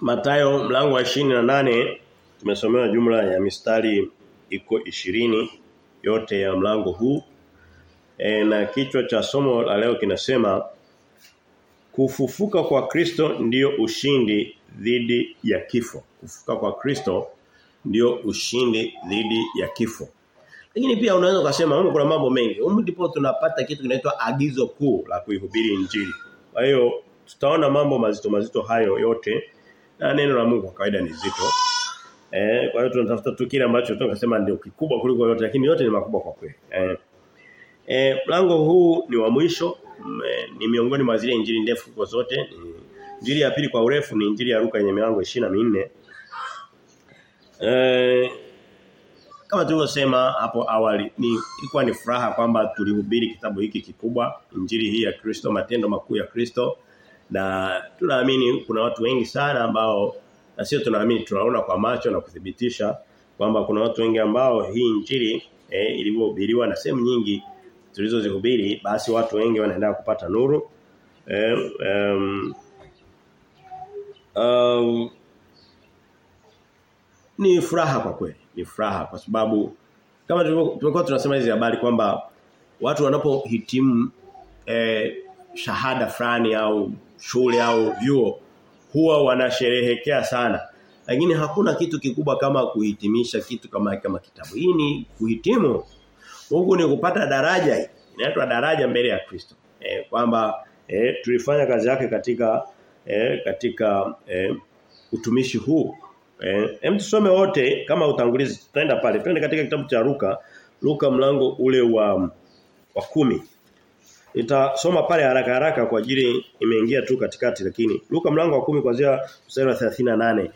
Matayo mlango wa 28 tumesomewa jumla ya mistari iko ishirini yote ya mlango huu. E, na kichwa cha somo la leo kinasema kufufuka kwa Kristo ndio ushindi dhidi ya kifo. Kufufuka kwa Kristo ndio ushindi dhidi ya kifo. Lakini pia unaweza kusema huko kuna mambo mengi. Huko ndipo tunapata kitu kinaitwa agizo kuu la kuihubiri injili. Kwa hiyo tutaona mambo mazito mazito hayo yote na neno la Mungu kwa kawaida ni zito. Eh, kwa hiyo tunatafuta tu kile ambacho tunasema ndio kikubwa kuliko yote lakini yote ni makubwa kwa kweli. Eh, eh mlango huu ni wa mwisho eh, ni miongoni mwa zile injili ndefu kwa zote. Injili ya pili kwa urefu ni injili ya Luka yenye milango 24. Eh kama tulivyosema hapo awali ni ilikuwa ni furaha kwamba tulihubiri kitabu hiki kikubwa injili hii ya Kristo matendo makuu ya Kristo na tunaamini kuna watu wengi sana ambao na sio tunaamini tunaona kwa macho na kuthibitisha kwamba kuna watu wengi ambao hii injili eh, ilivyohubiriwa na sehemu nyingi tulizozihubiri basi watu wengi wanaendelea kupata nuru. Eh, um, um, ni furaha kwa kweli ni furaha kwa sababu kama tumekuwa tunasema hizi habari kwamba watu wanapohitimu eh, shahada fulani au shule au vyuo huwa wanasherehekea sana. Lakini hakuna kitu kikubwa kama kuhitimisha kitu kama kama kitabu. Hii ni kuhitimu. Huku ni kupata daraja. Inaitwa daraja mbele ya Kristo. E, kwamba e, tulifanya kazi yake katika e, katika e, utumishi huu. Eh, hem tusome wote kama utangulizi. Tutaenda pale. Twende katika kitabu cha Luka, Luka mlango ule wa wa kumi Nitasoma pale haraka haraka kwa ajili imeingia tu katikati lakini Luka mlango wa kumi kuanzia mstari wa 38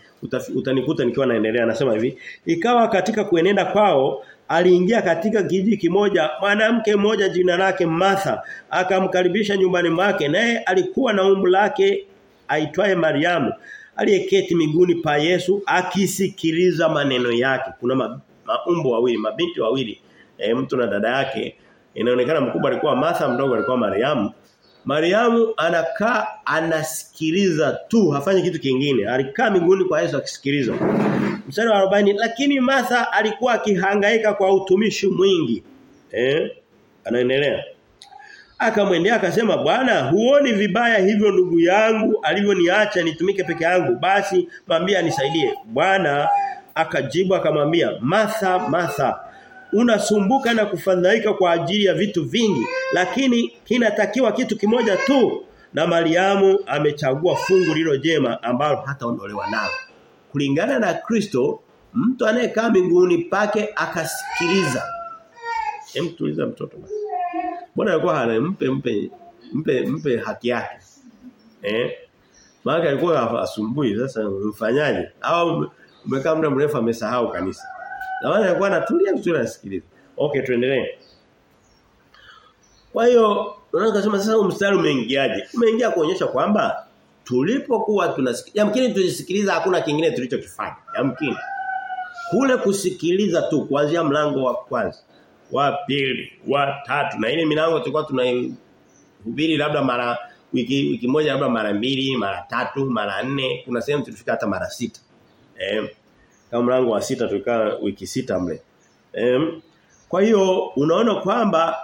utanikuta nikiwa naendelea anasema hivi ikawa katika kuenenda kwao aliingia katika kijiji kimoja mwanamke mmoja jina lake Martha akamkaribisha nyumbani mwake naye alikuwa na umbu lake aitwaye Mariamu aliyeketi miguni pa Yesu akisikiliza maneno yake. Kuna ma, maumbo wawili, mabinti wawili, e, mtu na dada yake. Inaonekana mkubwa alikuwa Martha, mdogo alikuwa Mariamu. Mariamu anakaa anasikiliza tu, hafanyi kitu kingine. Alikaa miguuni kwa Yesu akisikiliza. Mstari wa 40 lakini Martha alikuwa akihangaika kwa utumishi mwingi. Eh? Anaendelea akamwendea akasema bwana huoni vibaya hivyo ndugu yangu alivyoniacha nitumike peke yangu basi mwambie anisaidie bwana akajibu akamwambia Martha Martha unasumbuka na kufadhaika kwa ajili ya vitu vingi lakini kinatakiwa kitu kimoja tu na Mariamu amechagua fungu lilo jema ambalo hataondolewa nalo kulingana na Kristo mtu anayekaa mbinguni pake akasikiliza hem tuliza mtoto basi Mbona alikuwa anampe mpe mpe mpe haki yake. Eh? Maana alikuwa asumbui sasa mfanyaje? Au umekaa muda mrefu amesahau kanisa. Na wale alikuwa anatulia vizuri anasikiliza. Okay tuendelee. Kwa hiyo unaweza kusema sasa mstari umeingiaje? Umeingia kuonyesha kwamba tulipokuwa tunasikia yamkini tulisikiliza hakuna kingine tulichokifanya. Yamkini. Kule kusikiliza tu kuanzia mlango wa kwanza wa pili, wa tatu na ile milango tulikuwa tunahubiri labda mara wiki wiki moja labda mara mbili, mara tatu, mara nne, kuna sehemu tulifika hata mara sita. Eh. Kama mlango wa sita tulikaa wiki sita mle. Em, Kwa hiyo unaona kwamba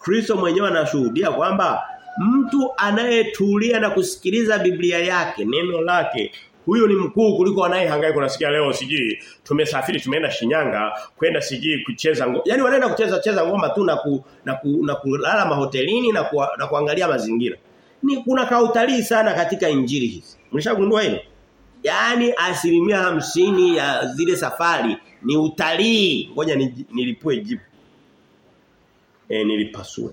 Kristo mwenyewe anashuhudia kwamba mtu anayetulia na kusikiliza Biblia yake, neno lake huyo ni mkuu kuliko anayehangaika. Kunasikia leo sijui tumesafiri tumeenda Shinyanga kwenda sijui kucheza ngoma Yaani wanaenda kucheza cheza ngoma tu na ku, na, ku, na kulala mahotelini na, ku, na kuangalia mazingira. Ni kuna kautalii sana katika injili hizi. Mlishagundua hilo yani asilimia hamsini ya zile safari ni utalii. Ngoja nilipue jibu. Eh nilipasue.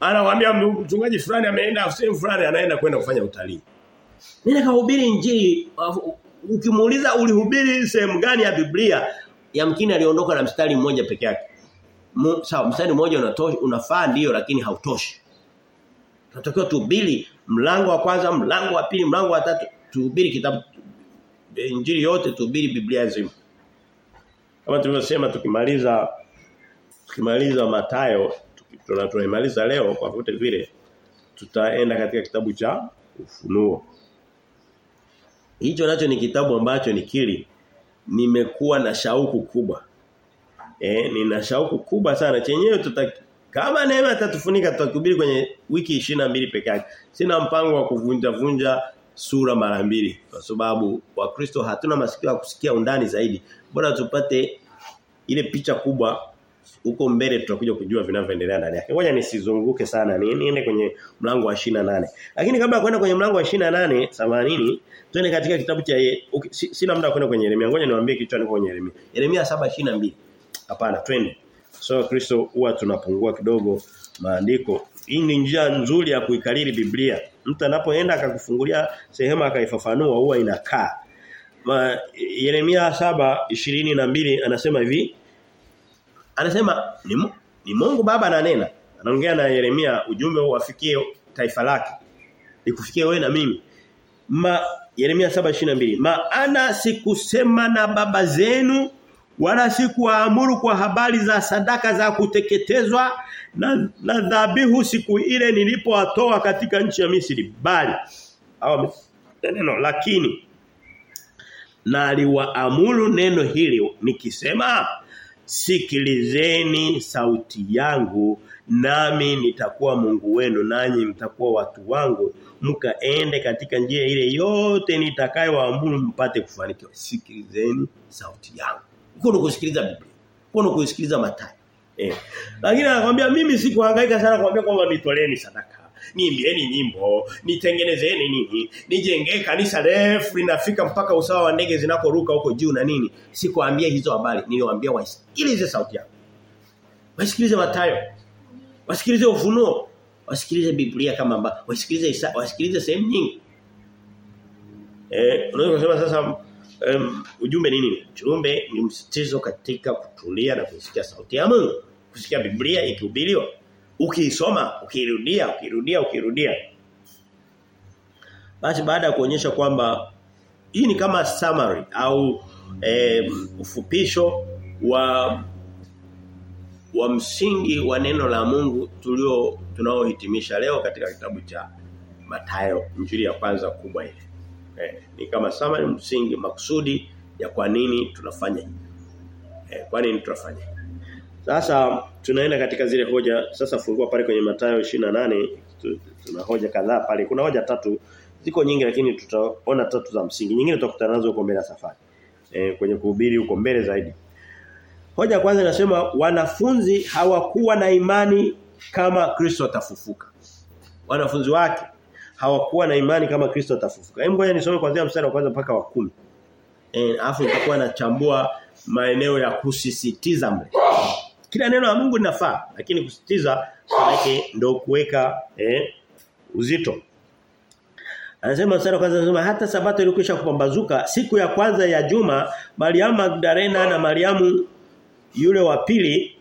Anawaambia mchungaji fulani ameenda sehemu fulani anaenda kwenda kufanya utalii. Mimi nikahubiri injili ukimuuliza ulihubiri sehemu gani ya Biblia yamkini aliondoka na mstari mmoja peke yake. Sawa mstari mmoja unatosha unafaa ndio lakini hautoshi. Tunatakiwa tuhubiri mlango wa kwanza, mlango wa pili, mlango wa tatu tuhubiri kitabu injili yote tuhubiri Biblia nzima. Kama tulivyosema tukimaliza tukimaliza Matayo tunaimaliza leo kwa vyote vile tutaenda katika kitabu cha ufunuo. hicho nacho ni kitabu ambacho ni kili nimekuwa na shauku kubwa. Eh nina shauku kubwa sana chenyewe tuta kama neema tatufunika tutakubiri kwenye wiki 22 peke yake. Sina mpango wa kuvunja vunja sura mara mbili kwa sababu wakristo hatuna masikio ya kusikia undani zaidi. Bora tupate ile picha kubwa huko mbele tutakuja kujua vinavyoendelea ndani yake. Ngoja nisizunguke sana. Ni niende kwenye mlango wa 28. Lakini kabla ya kwenda kwenye mlango wa 28 80 twende katika kitabu cha okay, sina muda kwenda kwenye Yeremia. Ngoja niwaambie kichwa niko kwenye Yeremia. Yeremia 7:22. Hapana, twende. So Kristo huwa tunapungua kidogo maandiko. Hii ni njia nzuri ya kuikariri Biblia. Mtu anapoenda akakufungulia sehemu akaifafanua huwa inakaa. Ma, Yeremia 7:22 anasema hivi. Anasema ni, ni Mungu Baba ananena. Anaongea na Yeremia ujumbe uwafikie taifa lake. Ikufikie wewe na mimi. Ma Yeremia 7:22 Maana sikusema na baba zenu wala sikuwaamuru kwa habari za sadaka za kuteketezwa na, na dhabihu siku ile nilipowatoa katika nchi ya Misri. Bali neno lakini na aliwaamuru neno hili nikisema sikilizeni sauti yangu nami nitakuwa Mungu wenu nanyi mtakuwa watu wangu mkaende katika njia ile yote nitakayowaamuru mpate kufanikiwa. Sikilizeni sauti yangu uko kusikiliza Biblia. Uko kusikiliza Mathayo. Eh. Lakini anakuambia mimi sikuhangaika sana kuambia kwamba nitoleeni sadaka. Niimbieni nyimbo. Nitengenezeni nini. Nijengee kanisa refu. Linafika mpaka usawa wa ndege zinakoruka huko juu na nini. Sikuambia hizo habari. Niliwaambia wasikilize sauti yangu wasikilize Mathayo. Wasikilize ufunuo. Wasikilize Biblia kama amba wasikilize wasikilize sehemu nyingi. Eh unaweza kusema sasa um, ujumbe nini? Ujumbe ni msitizo katika kutulia na kusikia sauti ya Mungu. Kusikia Biblia ikihubiriwa. Ukiisoma ukirudia ukirudia ukirudia. Basi baada ya kuonyesha kwamba hii ni kama summary au eh, ufupisho wa wa msingi wa neno la Mungu tulio tunaohitimisha leo katika kitabu cha Mathayo injili ya kwanza kubwa ile eh, ni kama summary msingi maksudi ya kwa nini tunafanya hivi eh, kwa nini tunafanya sasa tunaenda katika zile hoja sasa fungua pale kwenye Mathayo 28 tuna hoja kadhaa pale. Kuna hoja tatu ziko nyingi lakini tutaona tatu za msingi. Nyingine tutakutana nazo huko mbele safari. E, kwenye kuhubiri huko mbele zaidi. Hoja kwanza inasema wanafunzi hawakuwa na imani kama Kristo atafufuka. Wanafunzi wake hawakuwa na imani kama Kristo atafufuka. Hebu ngoja nisome kuanzia mstari wa kwanza mpaka wa 10. Eh afu nitakuwa nachambua maeneo ya kusisitiza mle. Kila neno la Mungu linafaa lakini kusisitiza yake ndio kuweka eh, uzito. Anasema mstari wa kwanza anasema hata sabato ilikwisha kupambazuka siku ya kwanza ya juma Mariamu Magdalena na Mariamu yule wa pili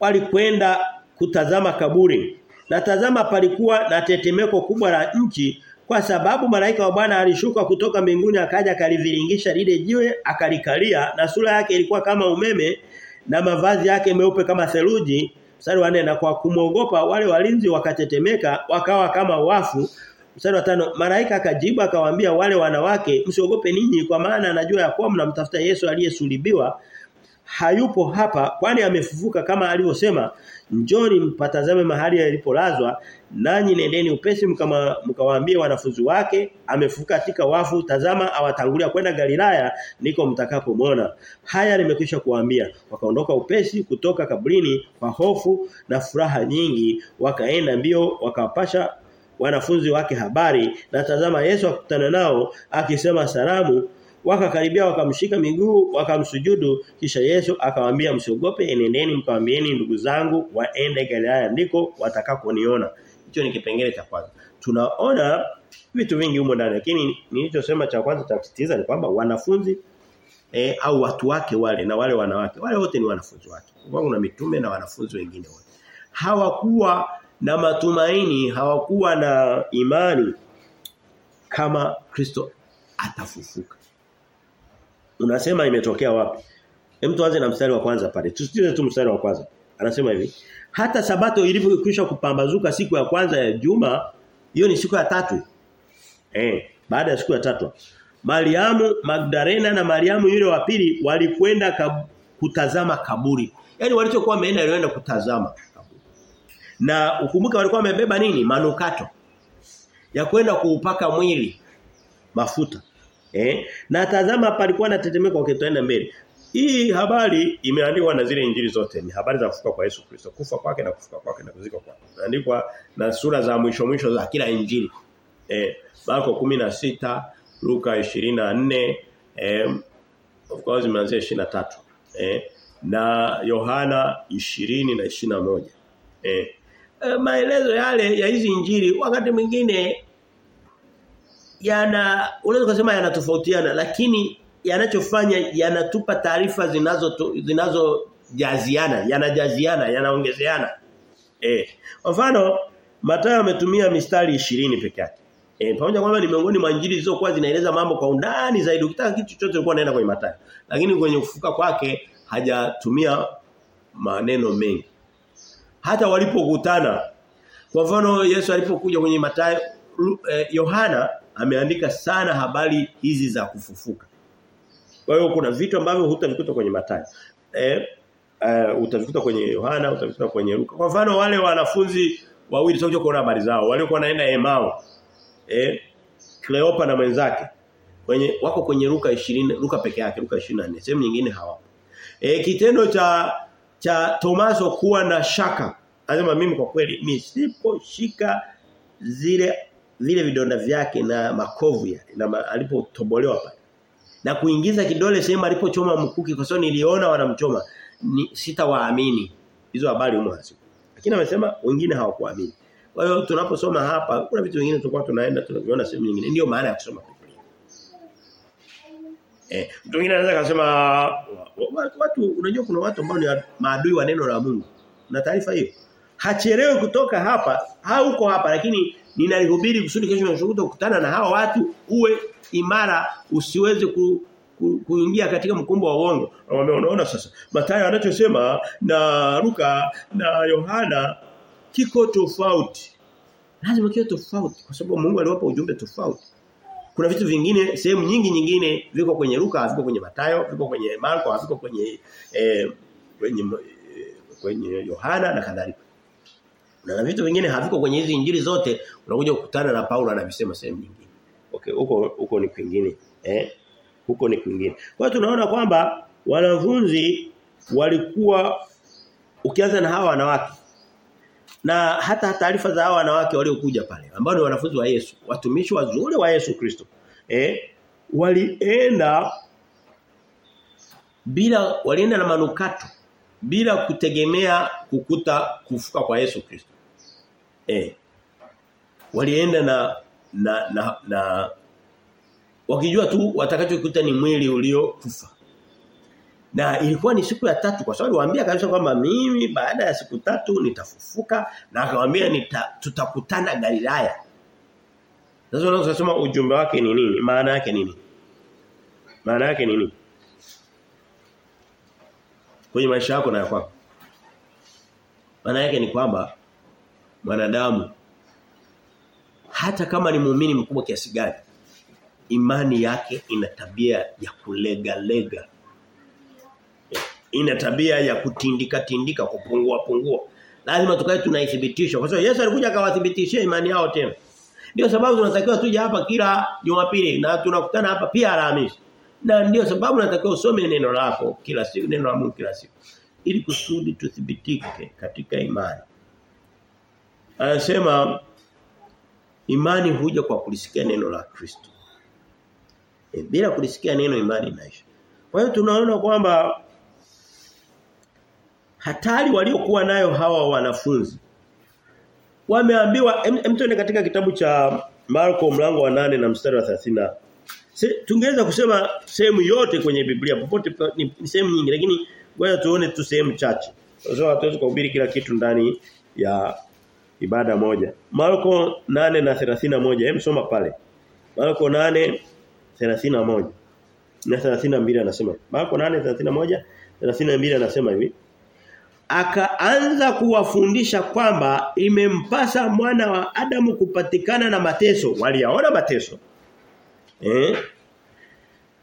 walikwenda kutazama kaburi. Na tazama palikuwa na tetemeko kubwa la nchi kwa sababu malaika wa Bwana alishuka kutoka mbinguni akaja akaliviringisha lile jiwe akalikalia na sura yake ilikuwa kama umeme na mavazi yake meupe kama theluji. Mstari wa 4 na kwa kumwogopa wale walinzi wakatetemeka wakawa kama wafu. Mstari wa tano malaika akajibu akawaambia wale wanawake msiogope ninyi kwa maana anajua ya kuwa mnamtafuta Yesu aliyesulibiwa hayupo hapa kwani amefufuka kama alivyosema njoni mpatazame mahali alipolazwa nanyi nendeni upesi mkawaambie wanafunzi wake amefufuka katika wafu tazama awatangulia kwenda Galilaya niko mtakapomwona. Haya nimekwisha kuambia wakaondoka upesi kutoka kabrini kwa hofu na furaha nyingi wakaenda mbio wakawapasha wanafunzi wake habari na tazama Yesu akutana nao akisema salamu wakakaribia wakamshika miguu wakamsujudu. Kisha Yesu akawaambia msiogope enendeni mkawaambieni ndugu zangu waende Galilaya ndiko watakakoniona hicho ni kipengele cha kwanza. Tunaona vitu vingi humo ndani lakini nilichosema cha kwanza cha ni kwamba wanafunzi e, au watu wake wale na wale wanawake wale wote ni wanafunzi wake. Kwa na mitume na wanafunzi wengine wote. Hawakuwa na matumaini hawakuwa na imani kama Kristo atafufuka unasema imetokea wapi hem tuanze na mstari wa kwanza pale tusitize tu mstari wa kwanza anasema hivi hata sabato ilipokwisha kupambazuka siku ya kwanza ya juma hiyo ni siku ya tatu eh baada ya siku ya tatu Mariamu Magdalena na Mariamu yule wa pili walikwenda kab kutazama kaburi. Yaani walichokuwa wameenda walienda kutazama kaburi. Na ukumbuke walikuwa wamebeba nini? Manukato. Ya kwenda kuupaka mwili mafuta. Eh? Na tazama palikuwa na tetemeko wakitoenda mbele. Hii habari imeandikwa na zile injili zote. Ni habari za kufuka kwa Yesu Kristo. Kufa kwake na kufuka kwake na kuzika kwake. Imeandikwa na sura za mwisho mwisho za kila injili. Eh, Marko 16, Luka 24, eh of course imeanzia 23. Eh, na Yohana 20 na 21. Eh, eh maelezo yale ya hizi injili wakati mwingine yana unaweza kusema yanatofautiana lakini yanachofanya yanatupa taarifa zinazo zinazojaziana yanajaziana yanaongezeana. Eh kwa mfano Mathayo ametumia mistari 20 peke yake. Eh pamoja kwamba ni miongoni mwa injili zilizokuwa zinaeleza mambo kwa undani zaidi. Ukitaka kitu chochote ulikuwa unaenda kwenye Mathayo. Lakini kwenye kufuka kwake hajatumia maneno mengi. Hata walipokutana kwa mfano Yesu alipokuja kwenye Mathayo Yohana eh, ameandika sana habari hizi za kufufuka. Kwa hiyo kuna vitu ambavyo hutavikuta kwenye Mathayo. Eh uh, utavikuta kwenye Yohana, utavikuta kwenye Luka. Kwa mfano wale wanafunzi wawili tutakuja kuona habari zao. Waliokuwa wanaenda Emao. Eh Kleopa na mwenzake. Kwenye wako kwenye Luka 20, Luka peke yake, Luka 24. Sehemu nyingine hawapo. Eh kitendo cha cha Tomaso kuwa na shaka. Anasema mimi kwa kweli nisiposhika zile vile vidonda vyake na makovu ya na alipotobolewa pale. Na kuingiza kidole sehemu alipochoma mkuki kwa sababu niliona wanamchoma ni sitawaamini. Hizo habari humo hasiku lakini amesema wengine hawakuamini. Kwa hiyo tunaposoma hapa kuna vitu vingine tulikuwa tunaenda tunaviona sehemu nyingine. Ndio maana ya kusoma Biblia. Eh mtu mwingine anaweza kusema watu unajua kuna watu ambao ni maadui wa neno la Mungu. Na taarifa hiyo hachelewi kutoka hapa hauko hapa lakini ninalihubiri kusudi kesho nashuhuda kukutana na hawa watu uwe imara usiweze ku, ku, kuingia katika mkumbo wa uongo. Naomba unaona sasa Mathayo anachosema na Luka na Yohana kiko tofauti. Lazima kiwe tofauti kwa sababu Mungu aliwapa ujumbe tofauti. Kuna vitu vingine sehemu nyingi nyingine viko kwenye Luka, viko kwenye Mathayo, viko kwenye Marko, viko kwenye eh, kwenye kwenye Yohana na kadhalika. Na vitu vingine haviko kwenye hizi injili zote unakuja kukutana na Paulo anavisema sehemu nyingine. Okay, huko huko ni kwingine. Eh? Huko ni kwingine. Kwa hiyo tunaona kwamba wanafunzi walikuwa ukianza na hawa wanawake na hata taarifa za hawa wanawake waliokuja pale ambao ni wanafunzi wa Yesu, watumishi wazuri wa Yesu Kristo. Eh? Walienda bila walienda na manukato bila kutegemea kukuta kufuka kwa Yesu Kristo. Eh. Walienda na na na, na wakijua tu watakachokuta ni mwili uliokufa. Na ilikuwa ni siku ya tatu kwa sababu aliwaambia kabisa kwamba mimi baada ya siku tatu nitafufuka na akamwambia nita, tutakutana Galilaya. Sasa unaweza kusema ujumbe wake ni nini? Maana yake nini? Maana yake nini? kwenye maisha yako na yako. Maana yake ni kwamba mwanadamu hata kama ni muumini mkubwa kiasi gani imani yake ina tabia ya kulega lega. Ina tabia ya kutindika tindika kupungua pungua. Lazima tukae tunaithibitisha kwa sababu Yesu alikuja akawathibitishia imani yao tena. Ndio sababu tunatakiwa tuje hapa kila Jumapili na tunakutana hapa pia Alhamisi. Na ndio sababu natakiwa usome neno lako kila siku, neno la Mungu kila siku. Ili kusudi tuthibitike katika imani. Anasema imani huja kwa kulisikia neno la Kristo. E, bila kulisikia neno imani inaisha. Kwa hiyo tunaona kwamba hatari waliokuwa nayo hawa wanafunzi wameambiwa tuende katika kitabu cha Marko mlango wa nane na mstari wa 30 tungeweza kusema sehemu yote kwenye Biblia popote ni, ni sehemu nyingi lakini ngoja tuone tu sehemu chache. Kwa sababu hatuwezi kuhubiri kila kitu ndani ya ibada moja. Marko 8 na 31 hem soma pale. Marko 8 31 na 32 anasema. Marko 8 31 32 anasema hivi. Akaanza kuwafundisha kwamba imempasa mwana wa Adamu kupatikana na mateso. Waliyaona mateso. Eh?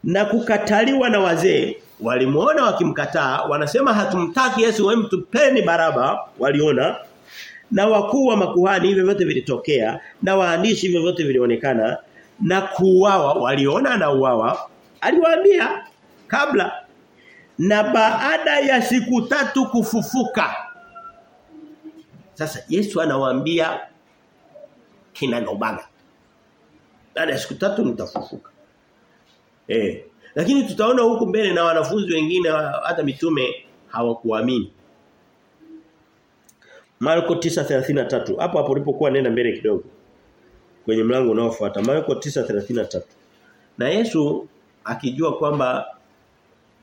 na kukataliwa na wazee walimuona wakimkataa wanasema hatumtaki Yesu wewe mtupeni Baraba waliona na wakuu wa makuhani hivyo vyote vilitokea na waandishi hivyo vyote vilionekana na kuuawa waliona na uawa aliwaambia kabla. Na baada ya siku tatu kufufuka sasa Yesu anawaambia nobaga baada ya siku tatu nitafufuka eh lakini tutaona huku mbele na wanafunzi wengine hata mitume hawakuamini Marko 9:33 hapo hapo ulipokuwa nenda mbele kidogo. Kwenye mlango unaofuata. Marko 9:33 na Yesu akijua kwamba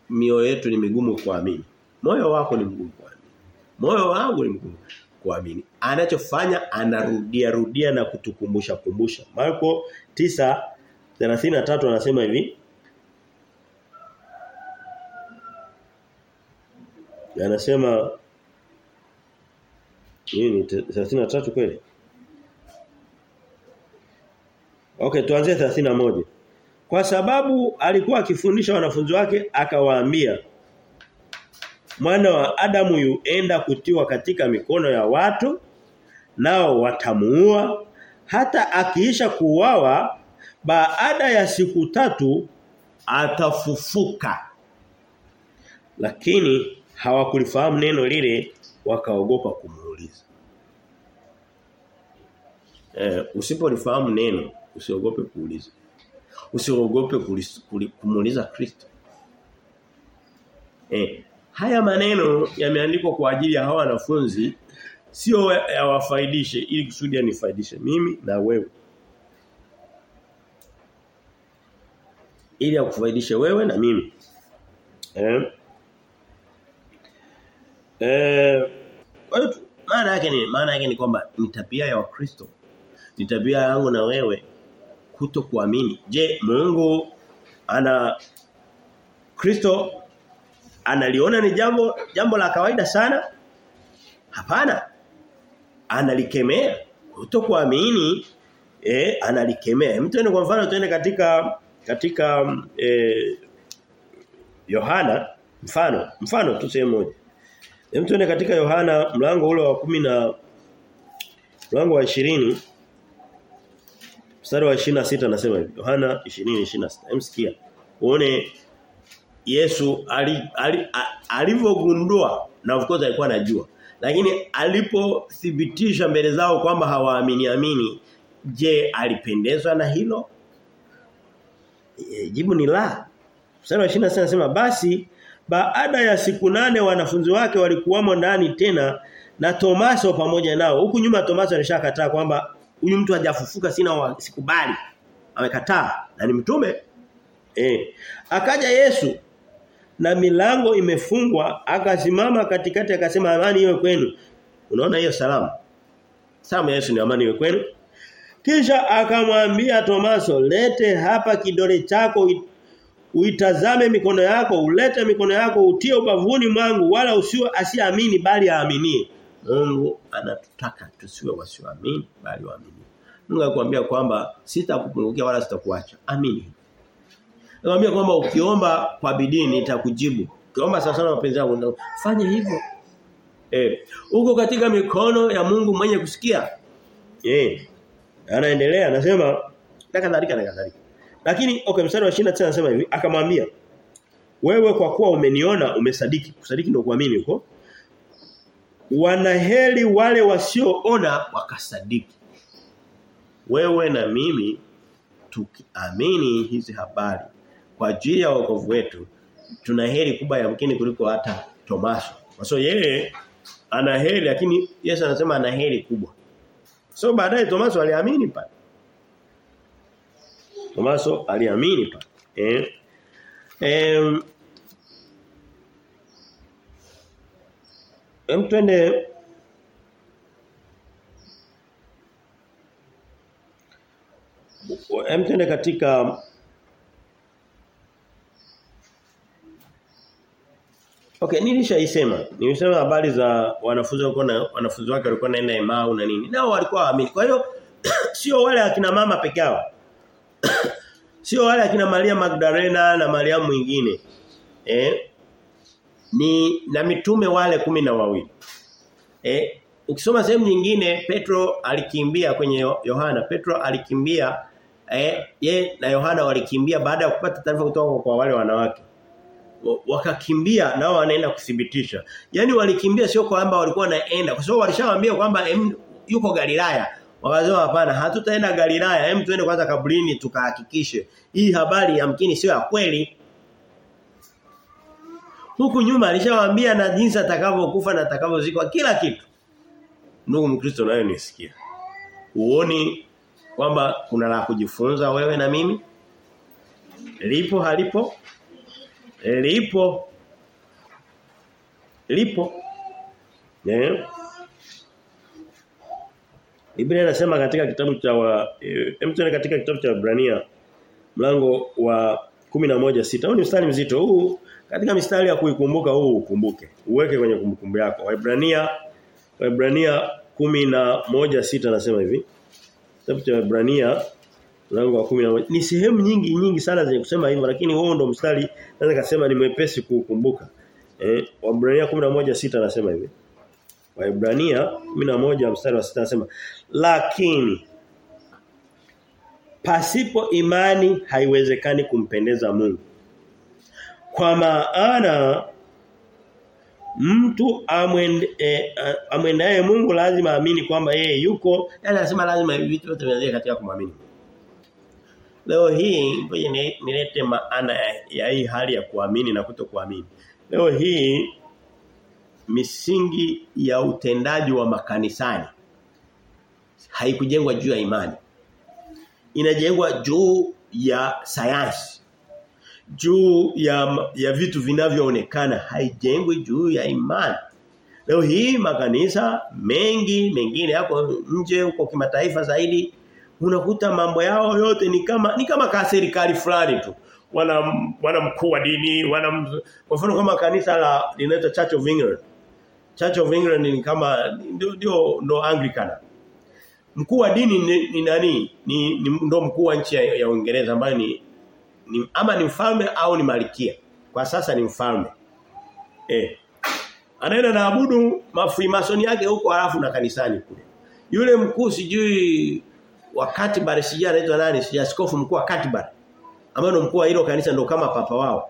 mioyo yetu ni migumu kuamini. Moyo wako ni mgumu kuamini. Moyo wangu ni mgumu kuamini. Anachofanya anarudia rudia na kutukumbusha kumbusha. Marko 9:33 anasema hivi. Anasema nini 33 kweli? Okay tuanzie 31 Kwa sababu alikuwa akifundisha wanafunzi wake akawaambia Mwana wa Adamu yuenda kutiwa katika mikono ya watu nao watamuua. Hata akiisha kuuawa baada ya siku tatu atafufuka. Lakini hawakulifahamu neno lile wakaogopa kumuuliza eh usipolifahamu neno usiogope kuuliza. Usiogope kumuuliza Kristo. Eh haya maneno yameandikwa kwa ajili ya hawa wanafunzi sio yawafaidishe ili kusudi anifaidishe mimi na wewe. Ili akufaidishe wewe na mimi. Eh? Eh maana yake ni maana yake ni kwamba ni tabia ya wakristo ni tabia yangu na wewe kuto kuamini je Mungu ana Kristo analiona ni jambo jambo la kawaida sana? Hapana. Analikemea. Kutokuamini eh analikemea. Mtu kwa mfano tuende katika katika eh Yohana mfano mfano tu sehemu moja. Hem tuende katika Yohana mlango ule wa kumi na mlango wa 20 mstari wa 26 anasema hivi Yohana 20:26 Emsikia. uone Yesu alivyogundua na of course alikuwa anajua. Lakini alipothibitisha mbele zao kwamba hawaamini amini je alipendezwa na hilo? E, jibu ni la. Mstari wa 26 anasema basi baada ya siku nane wanafunzi wake walikuwamo ndani tena na Tomaso pamoja nao. Huku nyuma Tomaso alishakataa kwamba huyu mtu hajafufuka sina sikubali. Amekataa na ni mtume. Eh akaja Yesu na milango imefungwa akasimama katikati akasema amani iwe kwenu. Unaona hiyo salamu? Salamu ya Yesu ni amani iwe kwenu. Kisha akamwambia Tomaso lete hapa kidole chako uitazame mikono yako ulete mikono yako utie ubavuni mwangu wala usiwe asiamini bali aaminie Mungu anatutaka tusiwe wasioamini bali waamini Mungu akwambia kwamba sitakupungukia wala sitakuacha amini Anakuambia kwamba ukiomba kwa bidii nitakujibu. Ukiomba sana sana mapenzi yangu fanya hivyo. Eh, uko katika mikono ya Mungu mwenye kusikia. Eh. Anaendelea anasema na kadhalika na kadhalika. Lakini okay mstari wa 29 anasema hivi akamwambia wewe kwa kuwa umeniona umesadiki. Kusadiki ndio kuamini huko. Wanaheri wale wasioona wakasadiki. Wewe na mimi tukiamini hizi habari kwa ajili ya wokovu wetu tuna heri kubwa yamkini kuliko hata Tomaso. So yeye ana heri lakini Yesu anasema ana heri kubwa. So baadaye Tomaso aliamini pale. Tomaso aliamini pale. Eh. Em Em twende twende katika Okay, nilishaisema. Nimesema habari za wanafunzi walikuwa na wanafunzi wake walikuwa naenda Emau na nini. Nao walikuwa waamini. Kwa hiyo sio wale akina mama peke yao. Sio wale akina Maria Magdalena na Maria mwingine. Eh? Ni na mitume wale kumi na wawili. Eh? Ukisoma sehemu nyingine Petro alikimbia kwenye Yohana. Petro alikimbia eh ye na Yohana walikimbia baada ya kupata taarifa kutoka kwa wale wanawake. Wakakimbia nao wanaenda kuthibitisha. Yaani walikimbia sio kwamba walikuwa wanaenda kwa sababu walishawaambia kwamba yuko Galilaya. Wakasema hapana hatutaenda Galilaya, hem tuende kwanza kaburini tukahakikishe. Hii habari yamkini sio ya kweli. Huku nyuma alishawaambia na jinsi atakavyokufa na atakavyozikwa kila kitu. Ndugu Mkristo nayo nisikia. Uoni kwamba kuna la kujifunza wewe na mimi? Lipo halipo? Lipo. Lipo. Yeah. Biblia inasema katika kitabu cha wa eh, katika kitabu cha Ibrania mlango wa 11:6. Huu ni mstari mzito huu katika mistari ya kuikumbuka huu ukumbuke. Uweke kwenye kumbukumbu yako. Waibrania Waibrania 11:6 nasema hivi. Kitabu cha Waibrania mlango wa 11 ni sehemu nyingi nyingi sana zenye kusema hivyo lakini huo ndo mstari naweza kusema ni mwepesi kuukumbuka. Eh Waibrania 11:6 anasema hivi. Waibrania 11 mstari wa 6 anasema lakini pasipo imani haiwezekani kumpendeza Mungu. Kwa maana mtu amwende, eh, Mungu lazima aamini kwamba yeye yuko, yani anasema lazima vitu vyote vinaanzia katika kumwamini. Leo hii ngoja nilete maana ya, ya hii hali ya kuamini na kutokuamini. Leo hii misingi ya utendaji wa makanisani haikujengwa juu ya imani. Inajengwa juu ya sayansi. Juu ya ya vitu vinavyoonekana haijengwi juu ya imani. Leo hii makanisa mengi mengine yako nje huko kimataifa zaidi unakuta mambo yao yote ni kama ni kama ka serikali fulani tu. Wana wana mkuu wa dini, wana kwa mfano kama kanisa la linaitwa Church of England. Church of England ni kama ndio ndio ndo Anglican. Mkuu wa dini ni, ni nani? Ni, ni ndo mkuu wa nchi ya, ya Uingereza ambaye ni, ni ama ni mfalme au ni malikia. Kwa sasa ni mfalme. Eh. Anaenda naabudu mafrimasoni yake huko alafu na kanisani kule. Yule mkuu sijui wa Katibar sija anaitwa nani? Sija askofu mkuu wa Katibar. Ambaye ndo mkuu wa hilo kanisa ndo kama papa wao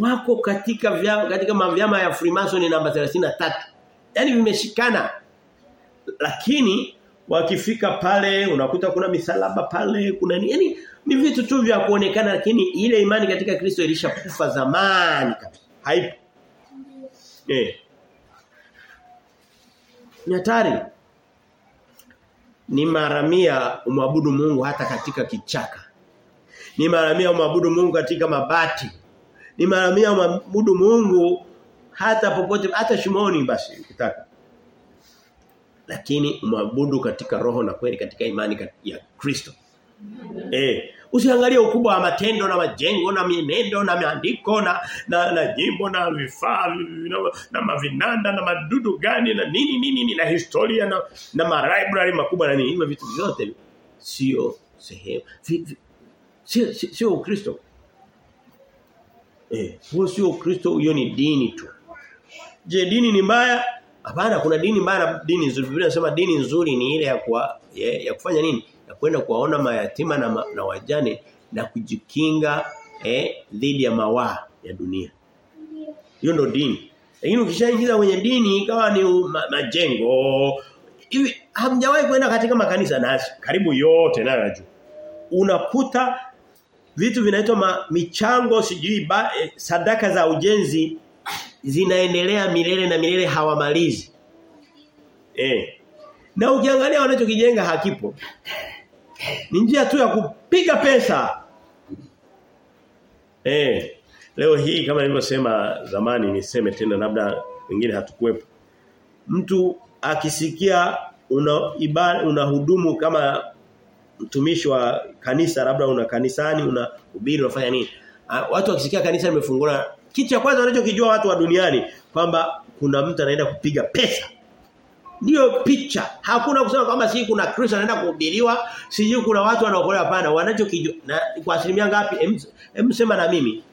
wako katika vya, katika mavyama ya Freemason namba 33. Yaani vimeshikana. Lakini wakifika pale unakuta kuna misalaba pale, kuna ni yani ni vitu tu vya kuonekana lakini ile imani katika Kristo ilishakufa zamani kabisa. Haipo. Eh. Ni hatari. Ni maramia umwabudu Mungu hata katika kichaka. Ni maramia umwabudu Mungu katika mabati ni maramia umwabudu Mungu hata popote hata shimoni basi ukitaka lakini mwabudu katika roho na kweli katika imani ya Kristo eh usiangalie ukubwa wa matendo na majengo na mienendo na maandiko na na, na jimbo na vifaa na, na mavinanda na madudu gani na nini nini, nini na historia na na ma library makubwa na nini hivyo vitu vyote sio sehemu sio sio Ukristo Eh, huo sio Ukristo, hiyo ni dini tu. Je, dini ni mbaya? Hapana, kuna dini mbaya dini nzuri. Biblia inasema dini nzuri ni ile ya kuwa, ya, ya kufanya nini? Ya kwenda kuwaona mayatima na, ma, na wajane na kujikinga eh dhidi ya mawaa ya dunia. Hiyo ndio dini. Lakini ukishaingiza kwenye dini ikawa ni ma, majengo hivi hamjawahi kwenda katika makanisa na karibu yote nayo najua. Unakuta vitu vinaitwa michango sijui eh, sadaka za ujenzi zinaendelea milele na milele hawamalizi. Eh. Na ukiangalia wanachokijenga hakipo. Ni njia tu ya kupiga pesa. Eh. Leo hii kama nilivyosema zamani niseme tena labda wengine hatukuwepo. Mtu akisikia una ibada unahudumu kama mtumishi wa kanisa labda una kanisani una ubiri unafanya nini watu wakisikia kanisa limefungura kitu cha kwanza wanachokijua watu wa duniani kwamba kuna mtu anaenda kupiga pesa Ndiyo picha. Hakuna kusema kwamba si kuna Kristo anaenda kuhubiriwa, sijui kuna watu wanaokolewa hapana. Wanachokijua na kwa asilimia ngapi? Hem sema na mimi.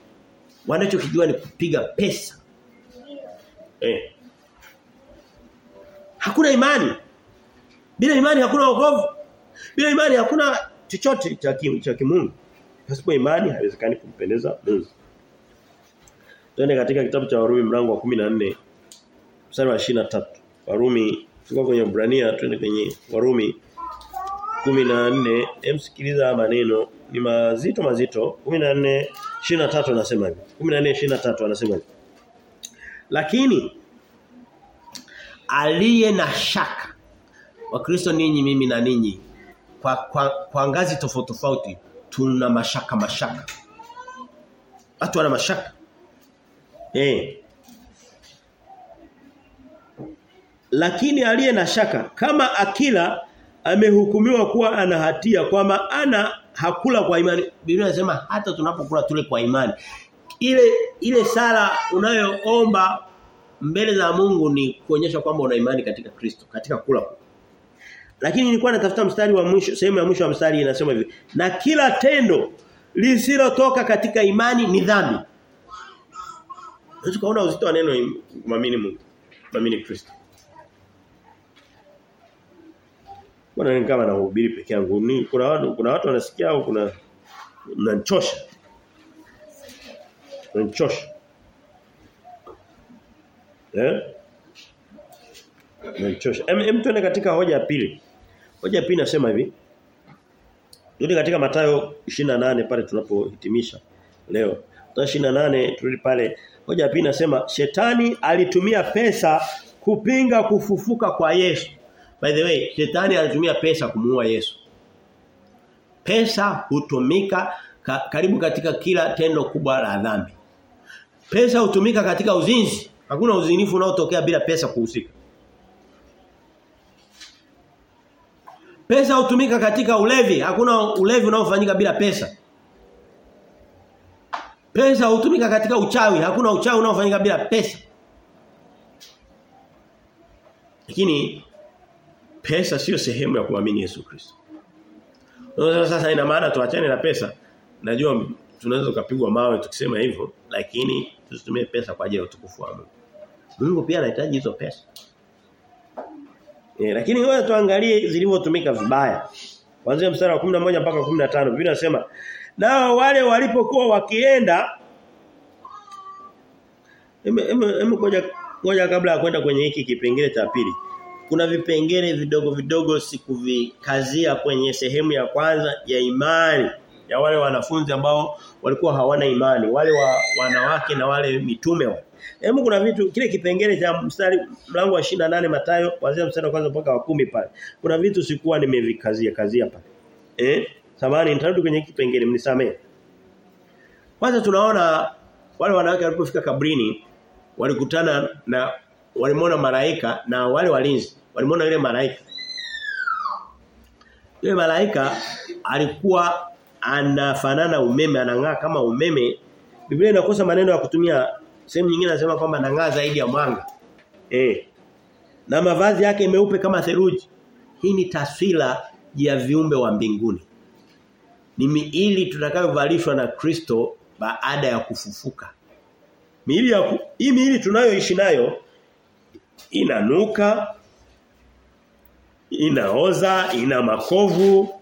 Wanachokijua ni kupiga pesa. Eh. Hakuna imani. Bila imani hakuna wokovu. Bila imani hakuna chochote cha cha kimungu. Pasipo imani haiwezekani kumpendeza Mungu. Twende katika kitabu cha Warumi mlango wa 14 mstari wa 23. Warumi tuko kwenye Ibrania tuende kwenye Warumi 14 emsikiliza maneno ni mazito mazito. 14 23 anasema hivi. 14 23 anasema hivi. Lakini aliye na shaka wakristo ninyi mimi na ninyi kwa, kwa, kwa ngazi tofauti tofauti tuna mashaka mashaka. Watu wana mashaka eh. Lakini aliye na shaka kama akila amehukumiwa kuwa ana hatia kwa maana hakula kwa imani Biblia inasema hata tunapokula tule kwa imani. Ile ile sala unayoomba mbele za Mungu ni kuonyesha kwamba una imani katika Kristo katika kula. Lakini nilikuwa natafuta mstari wa mwisho sehemu ya mwisho wa mstari inasema hivi na kila tendo lisilotoka katika imani ni dhambi Unaweza kuona uzito wa neno kumamini Mungu kumamini Kristo Bwana ni kama nahubiri peke yangu. Ni kuna watu kuna watu wanasikia au kuna mnanchosha. Mnanchosha. Eh? Mnanchosha. Em, em tuende katika hoja ya pili. Hoja ya pili nasema hivi. Turudi katika Mathayo 28 pale tunapohitimisha leo. Mathayo 28 turudi pale. Hoja pia nasema shetani alitumia pesa kupinga kufufuka kwa Yesu. By the way, shetani alitumia pesa kumuua Yesu. Pesa hutumika ka, karibu katika kila tendo kubwa la dhambi. Pesa hutumika katika uzinzi. Hakuna uzinifu unaotokea bila pesa kuhusika. Pesa hutumika katika ulevi. Hakuna ulevi unaofanyika bila pesa. Pesa hutumika katika uchawi. Hakuna uchawi unaofanyika bila pesa. Lakini pesa sio sehemu ya kuamini Yesu Kristo. Sasa ina maana tuachane na pesa. Najua tunaweza kupigwa mawe tukisema hivyo, lakini tusitumie pesa kwa ajili ya utukufu wa Mungu. Mungu pia anahitaji hizo pesa. E, lakini wewe tuangalie zilivyotumika vibaya. Kuanzia mstari wa 11 mpaka 15 Biblia inasema nao wale walipokuwa wakienda Hebu ngoja ngoja kabla ya kwenda kwenye hiki kipengele cha pili. Kuna vipengele vidogo vidogo sikuvikazia kwenye sehemu ya kwanza ya imani ya wale wanafunzi ambao walikuwa hawana imani, wale wa, wanawake na wale mitume wale. Hebu kuna vitu kile kipengele cha mstari mlango wa 28 Mathayo kuanzia mstari wa kwanza mpaka wa kumi pale. Kuna vitu sikuwa nimevikazia kazia pale. Eh? Samahani nitarudi kwenye kipengele mnisamee. Kwanza tunaona wale wanawake walipofika kabrini walikutana na walimwona malaika na wale walinzi walimwona yule malaika. Yule malaika alikuwa anafanana umeme anang'aa kama umeme. Biblia inakosa maneno ya kutumia sehemu nyingine anasema kwamba anang'aa zaidi ya mwanga. Eh. Na mavazi yake meupe kama theluji. Hii ni taswira ya viumbe wa mbinguni. Ni miili tutakayovalishwa na Kristo baada ya kufufuka. Miili ya ku, hii miili tunayoishi nayo inanuka inaoza, ina makovu,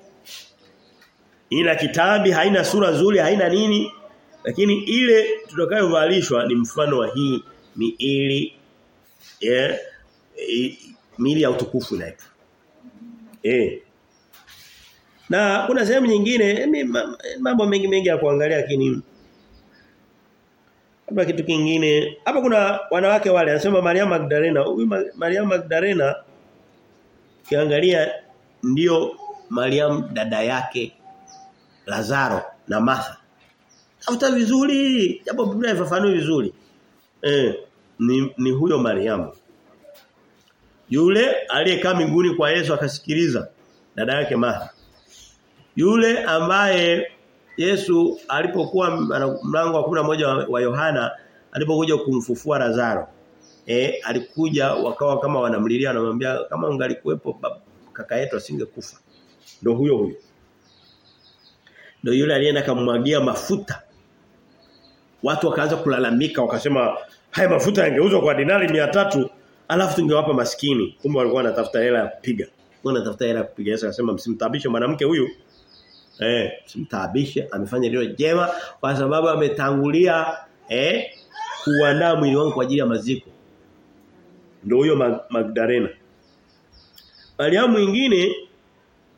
ina kitambi, haina sura nzuri, haina nini. Lakini ile tutakayovalishwa ni mfano wa hii miili yeah, miili ya utukufu inaitwa. Eh. Na kuna sehemu nyingine mambo mengi mengi ya kuangalia lakini hapa kitu kingine hapa kuna wanawake wale anasema Maria Magdalena. Huyu Maria Magdalena kiangalia ndio Mariam dada yake Lazaro na Martha. Tafuta vizuri japo Biblia haifafanui vizuri. Eh ni, ni huyo Mariamu yule aliyekaa mbinguni kwa Yesu akasikiliza dada yake Martha yule ambaye Yesu alipokuwa mlango wa 11 wa Yohana alipokuja kumfufua Lazaro eh alikuja wakawa kama wanamlilia anamwambia kama ungalikuwepo kaka yetu asingekufa. Ndio huyo huyo. Ndio yule alienda kumwagia mafuta. Watu wakaanza kulalamika wakasema haya mafuta yangeuzwa kwa dinari tatu alafu tungewapa maskini. Kumbe walikuwa wanatafuta hela ya kupiga. Wanatafuta hela ya kupiga. Yesu akasema msimtabishe mwanamke huyu. Eh, simtaabishe amefanya lilo jema kwa sababu ametangulia eh kuandaa mwili wangu kwa ajili ya maziko. Ndio huyo Magdalena. Mariamu mwingine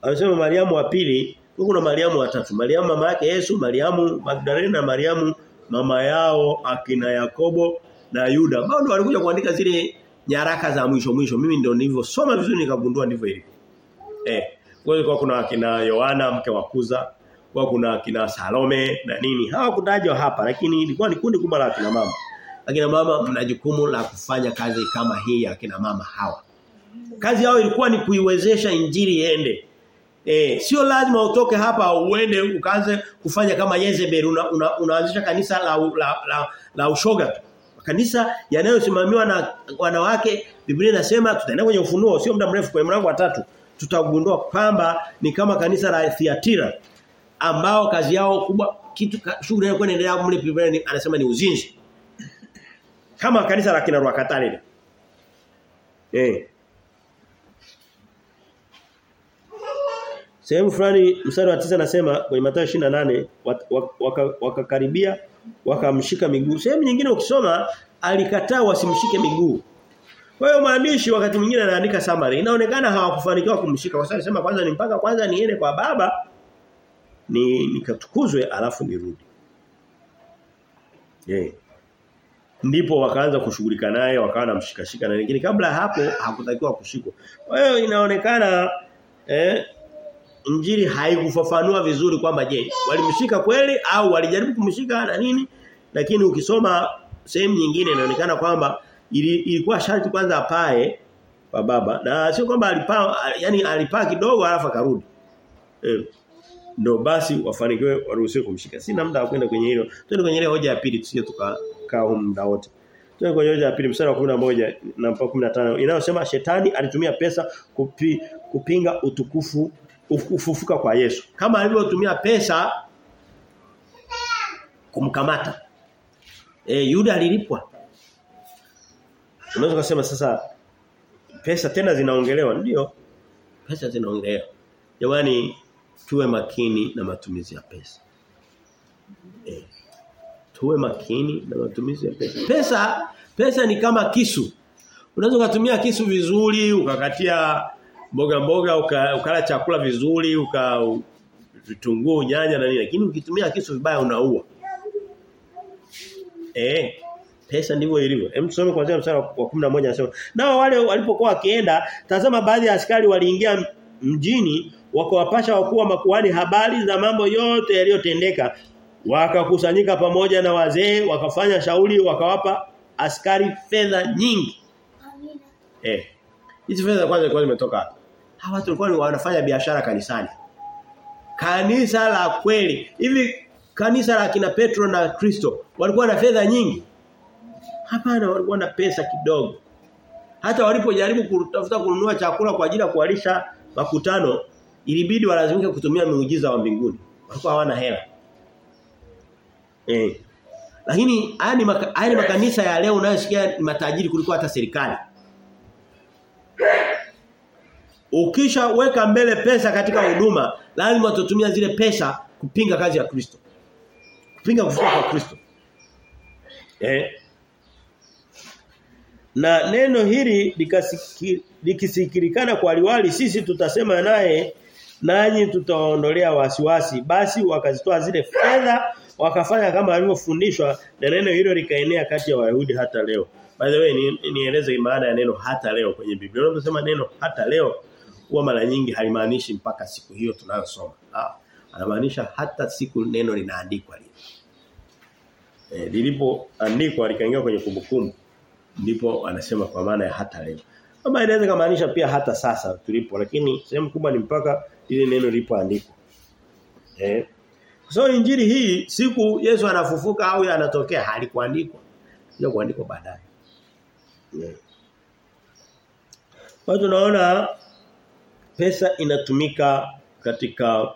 anasema Mariamu wa pili, kuna Mariamu watatu. Mariamu mama yake Yesu, Mariamu Magdalena Mariamu mama yao akina Yakobo na Yuda. Bado walikuja kuandika zile nyaraka za mwisho mwisho. Mimi ndio nilivyosoma vizuri nikagundua ndivyo ilivyo. Eh, kwa kuna kina Yohana mke wa Kuza, kwa kuna kina Salome na nini. Hawakutajwa hapa lakini ilikuwa ni kundi kubwa la kina mama. Akina mama mna jukumu la kufanya kazi kama hii ya kina mama hawa. Kazi yao ilikuwa ni kuiwezesha injili iende. Eh, sio lazima utoke hapa uende ukaanze kufanya kama Yezebel una, una, unaanzisha kanisa la la, la, la ushoga tu. Kanisa yanayosimamiwa na wanawake Biblia inasema tutaenda kwenye ufunuo sio muda mrefu kwenye mlango wa tatu tutagundua kwamba ni kama kanisa la Thiatira ambao kazi yao kubwa kitu shughuli yao inaendelea mle Biblia anasema ni uzinzi. Kama kanisa la kina Rwakatare. Eh. Sehemu fulani mstari wa tisa nasema kwenye Mathayo 28 wakakaribia waka wakamshika miguu. Sehemu nyingine ukisoma alikataa wasimshike miguu. Kwa hiyo maandishi wakati mwingine anaandika summary. Inaonekana hawakufanikiwa kumshika kwa sababu alisema kwanza ni mpaka kwanza niende kwa baba ni nikatukuzwe alafu nirudi. Yeah. Ndipo wakaanza kushughulika naye wakawa namshikashika na lakini kabla hapo hakutakiwa kushikwa. Kwa hiyo inaonekana eh Injili haikufafanua vizuri kwamba je, walimshika kweli au walijaribu kumshika na nini? Lakini ukisoma sehemu nyingine inaonekana kwamba ili, ilikuwa sharti kwanza apae kwa baba na sio kwamba alipaa yani alipaa kidogo alafu akarudi. Eh. Ndio basi wafanikiwe waruhusiwe kumshika. Sina muda wa kwenda kwenye hilo. Twende kwenye ile hoja ya pili tusije tukakaa huko muda wote. Twende kwenye hoja ya pili mstari wa 11 na mpaka 15 inayosema shetani alitumia pesa kupi, kupinga utukufu ufufuka kwa Yesu. Kama alivyotumia pesa kumkamata. E, Yuda alilipwa. Unaweza kusema sasa pesa tena zinaongelewa ndio. Pesa zinaongelewa. Jamani tuwe makini na matumizi ya pesa. E, tuwe makini na matumizi ya pesa. Pesa pesa ni kama kisu. Unaweza kutumia kisu vizuri ukakatia mboga mboga uka, ukala chakula vizuri uka vitunguu nyanya na nini lakini ukitumia kisu vibaya unaua eh pesa ndivyo ilivyo. Hem tusome kuanzia mstari wa 11 anasema nao wale walipokuwa wakienda tazama baadhi ya askari waliingia mjini wakawapasha wakuu wa makuhani habari za mambo yote yaliyotendeka. Wakakusanyika pamoja na wazee wakafanya shauri wakawapa askari fedha nyingi. Eh hizi fedha kwanza kwa zimetoka hawa watu walikuwa wanafanya biashara kanisani. Kanisa la kweli. Hivi kanisa la kina Petro na Kristo walikuwa na fedha nyingi hapana walikuwa na pesa kidogo hata walipojaribu kutafuta kununua chakula kwa ajili ya kuwalisha makutano ilibidi walazimike kutumia miujiza wa mbinguni walikuwa hawana hela eh lakini haya ni haya ni makanisa ya leo unayosikia ni matajiri kuliko hata serikali Ukisha weka mbele pesa katika huduma, lazima tutumia zile pesa kupinga kazi ya Kristo. Kupinga kufuka kwa Kristo. Eh. Na neno hili likisikilikana kwa liwali sisi tutasema naye nanyi tutawaondolea wasiwasi basi wakazitoa zile fedha wakafanya kama walivyofundishwa na neno hilo likaenea kati ya Wayahudi hata leo. By the way ni, nieleze maana ya neno hata leo kwenye Biblia. Unaposema neno hata leo huwa mara nyingi haimaanishi mpaka siku hiyo tunayosoma. Ah, anamaanisha hata siku neno linaandikwa lile. Eh lilipoandikwa likaingia kwenye kumbukumbu ndipo anasema kwa maana ya hata leo. Kama inaweza kumaanisha pia hata sasa tulipo lakini sehemu kubwa ni mpaka ile neno lilipoandikwa. Eh. So injili hii siku Yesu anafufuka au anatokea halikuandikwa. ndio kuandikwa baadaye. eh. Kwa tunaona pesa inatumika katika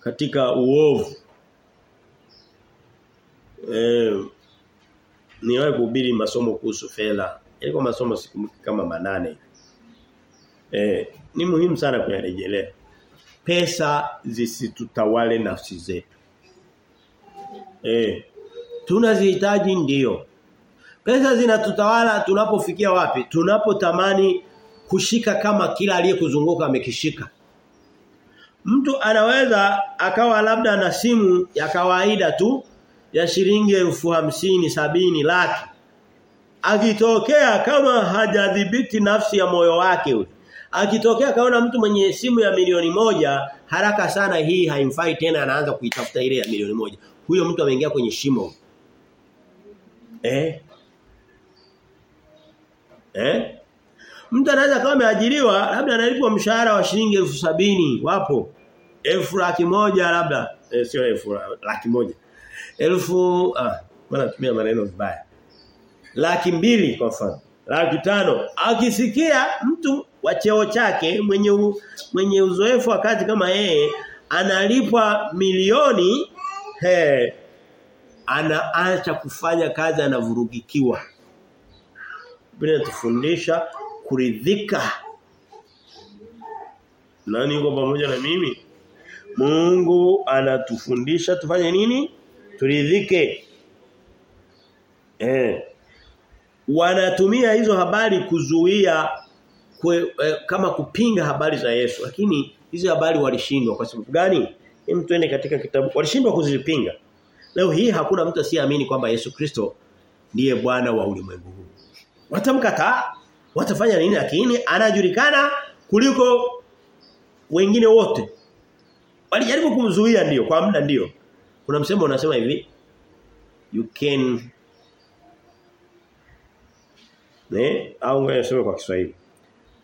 katika uovu. Eh niwahi kuhubiri masomo kuhusu fedha. Yalikuwa masomo sikumbuki kama manane. Eh ni muhimu sana kuyarejelea. Pesa zisitutawale nafsi zetu. Eh tunazihitaji ndio. Pesa zinatutawala tunapofikia wapi? Tunapotamani kushika kama kila aliyekuzunguka amekishika. Mtu anaweza akawa labda na simu ya kawaida tu ya shilingi elfu hamsini sabini laki. Akitokea kama hajadhibiti nafsi ya moyo wake ule. Akitokea kaona mtu mwenye simu ya milioni moja haraka sana hii haimfai tena anaanza kuitafuta ile ya milioni moja. Huyo mtu ameingia kwenye shimo. Eh? Eh? Mtu anaweza kama ameajiriwa labda analipwa mshahara wa shilingi elfu sabini wapo. Elfu laki moja labda eh, sio elfu laki moja. Elfu ah maana tumia maneno vibaya. Laki mbili kwa mfano. Laki tano. Akisikia mtu wa cheo chake mwenye u, mwenye uzoefu wa kazi kama yeye analipwa milioni he anaacha kufanya kazi anavurugikiwa. Biblia inatufundisha kuridhika. Nani yuko pamoja na mimi? Mungu anatufundisha tufanye nini? Turidhike. Eh. Wanatumia hizo habari kuzuia kwe, eh, kama kupinga habari za Yesu lakini hizo habari walishindwa kwa sababu gani? Hem tuende katika kitabu walishindwa kuzipinga. Leo hii hakuna mtu asiyeamini kwamba Yesu Kristo ndiye Bwana wa ulimwengu huu. Watamkataa, watafanya nini lakini anajulikana kuliko wengine wote. Walijaribu kumzuia ndio kwa muda ndio. Kuna msemo unasema hivi you can ne au ngoja kwa Kiswahili.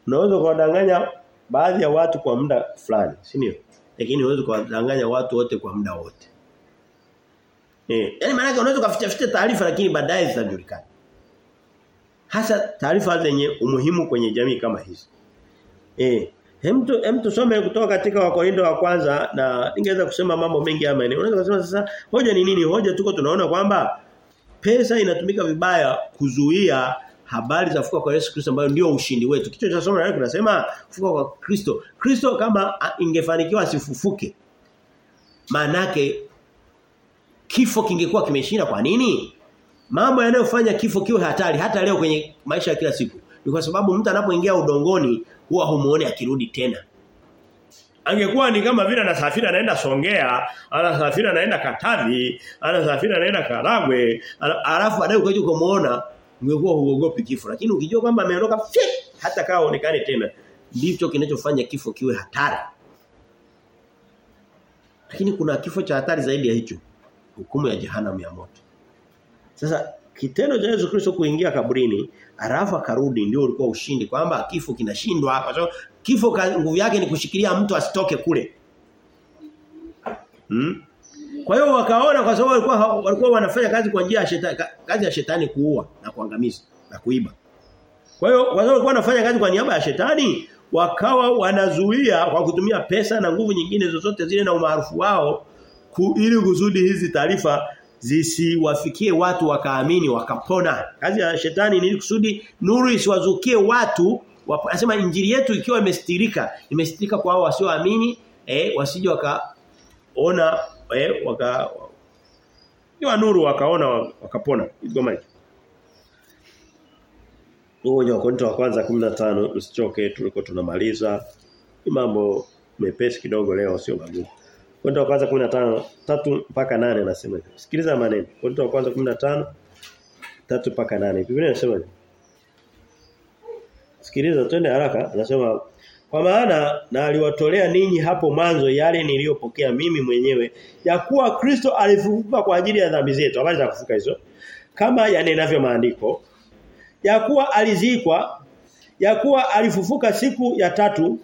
Unaweza kuwadanganya baadhi ya watu kwa muda fulani, si ndio? Lakini unaweza kuwadanganya watu wote kwa muda wote. Eh, yani maana unaweza kuficha ficha taarifa lakini baadaye zitajulikana. Hasa taarifa zenye umuhimu kwenye jamii kama hizi. Eh, hem tu hem kutoka katika Wakorintho wa kwanza na ningeweza kusema mambo mengi haya maeneo. Unaweza kusema sasa hoja ni nini? Hoja tuko tunaona kwamba pesa inatumika vibaya kuzuia habari za kufuka kwa Yesu Kristo ambayo ndio ushindi wetu. Kichwa cha somo leo kinasema kufuka kwa Kristo. Kristo kama ingefanikiwa asifufuke. Manake kifo kingekuwa kimeshinda kwa nini? Mambo yanayofanya kifo kiwe hatari hata leo kwenye maisha ya kila siku. Ni kwa sababu mtu anapoingia udongoni huwa humuone akirudi tena. Angekuwa ni kama vile anasafiri anaenda Songea, anasafiri anaenda Katavi, anasafiri anaenda Karagwe, alafu baadaye ukaje kumuona ungekuwa huogopi kifo. Lakini ukijua kwamba ameondoka hata kaa onekane tena, ndicho kinachofanya kifo kiwe hatari. Lakini kuna kifo cha hatari zaidi ya hicho. Hukumu ya jehanamu ya moto. Sasa kitendo cha Yesu Kristo kuingia kaburini, alafu akarudi ndio ulikuwa ushindi kwamba kifo kinashindwa kwa sababu kifo nguvu yake ni kushikilia mtu asitoke kule. Hmm? Kwa hiyo wakaona kwa sababu walikuwa walikuwa wanafanya kazi kwa njia ya shetani kazi ya shetani kuua na kuangamiza na kuiba. Kwa hiyo sababu walikuwa wanafanya kazi kwa niaba ya shetani wakawa wanazuia kwa kutumia pesa na nguvu nyingine zozote zile na umaarufu wao ku, ili kuzudi hizi taarifa zisiwafikie watu wakaamini wakapona. Kazi ya shetani ni kusudi nuru isiwazukie watu anasema injili yetu ikiwa imestirika imestirika kwa hao wasioamini eh wasije wakaona eh waka Iwa nuru wakaona wakapona. Igoma hiki. Ngoja Wakorintho wa kwanza 15 usichoke tuliko tunamaliza. Ni mambo mepesi kidogo leo sio magumu. Korinto wa kwanza 15 tatu mpaka 8 anasema hivi. Sikiliza maneno. Korinto wa kwanza 15 tatu mpaka 8. Biblia inasema hivi. Sikiliza twende haraka anasema kwa maana na aliwatolea ninyi hapo mwanzo yale niliyopokea mimi mwenyewe ya kuwa Kristo alifufuka kwa ajili ya dhambi zetu. Habari za kufuka hizo. Kama yanenavyo maandiko ya kuwa alizikwa ya kuwa alifufuka siku ya tatu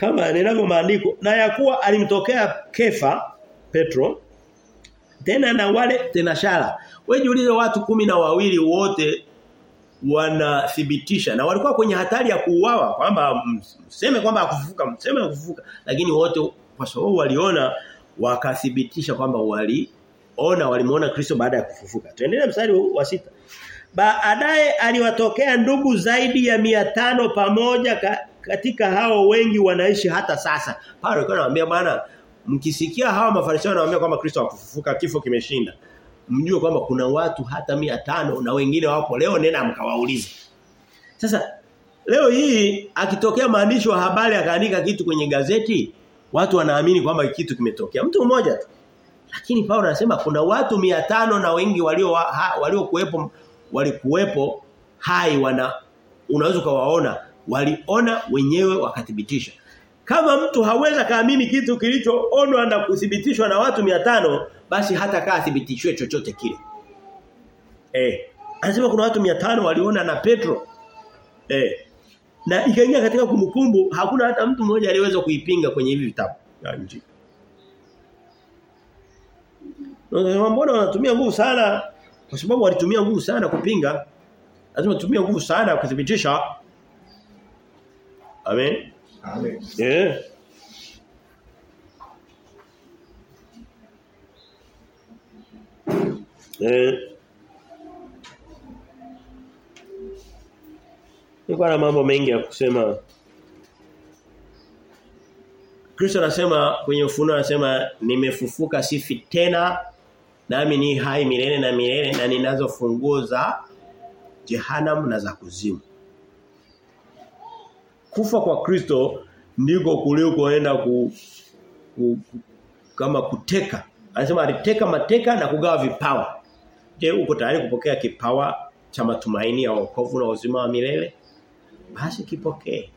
kama yanenavyo maandiko na ya kuwa alimtokea Kefa Petro tena na wale tena shara. Wewe jiulize watu kumi na wawili wote wanathibitisha na walikuwa kwenye hatari ya kuuawa kwamba mseme kwamba akufufuka mseme akufufuka lakini wote kwa sababu waliona wakathibitisha kwamba waliona walimuona Kristo baada ya kufufuka. Tuendelee mstari wa sita. Baadaye aliwatokea ndugu zaidi ya mia tano pamoja katika hao wengi wanaishi hata sasa. Paulo alikuwa anamwambia bwana mkisikia hawa mafarisayo wanawaambia kwamba Kristo hakufufuka kifo kimeshinda. Mjue kwamba kuna watu hata mia tano na wengine wapo leo nena mkawaulize. Sasa leo hii akitokea maandishi wa habari akaandika kitu kwenye gazeti watu wanaamini kwamba kitu kimetokea. Mtu mmoja tu. Lakini Paulo anasema kuna watu mia tano na wengi walio walio kuwepo walikuwepo hai wana unaweza kuwaona waliona wenyewe wakathibitisha. Kama mtu haweza kaamini kitu kilichoonwa na kuthibitishwa na watu mia tano basi hata kaa thibitishwe chochote kile. Eh, anasema kuna watu mia tano waliona na Petro. Eh. Na ikaingia katika kumbukumbu hakuna hata mtu mmoja aliweza kuipinga kwenye hivi vitabu injili. Ndio mbona wanatumia nguvu sana kwa sababu walitumia nguvu sana kupinga. Lazima tumia nguvu sana kuthibitisha. Amen. Amen. Eh. Eh. Na mambo mengi ya kusema. Kristo anasema kwenye ufunuo anasema nimefufuka sifi tena nami ni hai milele na milele na ninazo funguo za jehanamu na za kuzimu. Kufa kwa Kristo ndiko kulikoenda ku, ku, ku, kama kuteka. Anasema aliteka mateka na kugawa vipawa. Je, uko tayari kupokea kipawa cha matumaini ya wokovu na uzima wa milele? Basi kipokee.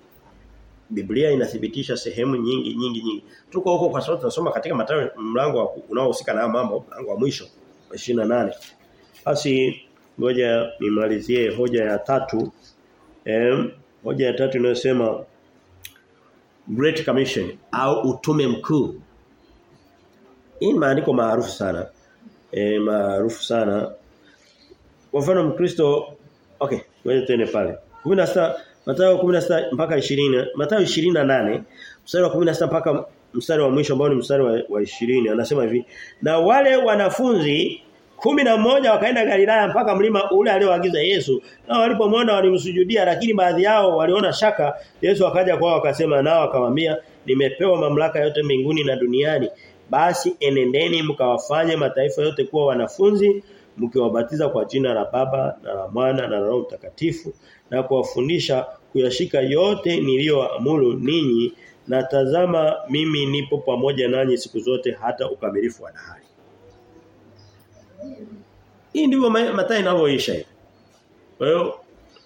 Biblia inathibitisha sehemu nyingi nyingi nyingi. Tuko huko kwa sababu tunasoma katika Mathayo mlango unaohusika na mambo, mlango wa mwisho 28. Basi ngoja nimalizie hoja ya tatu. Em, hoja ya tatu inayosema Great Commission au utume mkuu. Hii maandiko maarufu sana. Eh maarufu sana. Kwa mfano Mkristo okay, ngoja tena pale. 16 Mathayo 16 mpaka 20, Mathayo 28 mstari wa 16 mpaka mstari wa mwisho ambao ni mstari wa 20 anasema hivi na wale wanafunzi kumi na moja wakaenda Galilaya mpaka mlima ule alioagiza Yesu. Na walipomwona walimsujudia lakini baadhi yao waliona shaka. Yesu akaja kwao akasema nao akamwambia nimepewa mamlaka yote mbinguni na duniani. Basi enendeni mkawafanye mataifa yote kuwa wanafunzi mkiwabatiza kwa jina la Baba na la Mwana na la Roho Mtakatifu na kuwafundisha kuyashika yote niliyoamuru ninyi. Na tazama mimi nipo pamoja nanyi siku zote hata ukamilifu wa dahari. Hii ndivyo Mathayo inavyoisha hivi. Kwa hiyo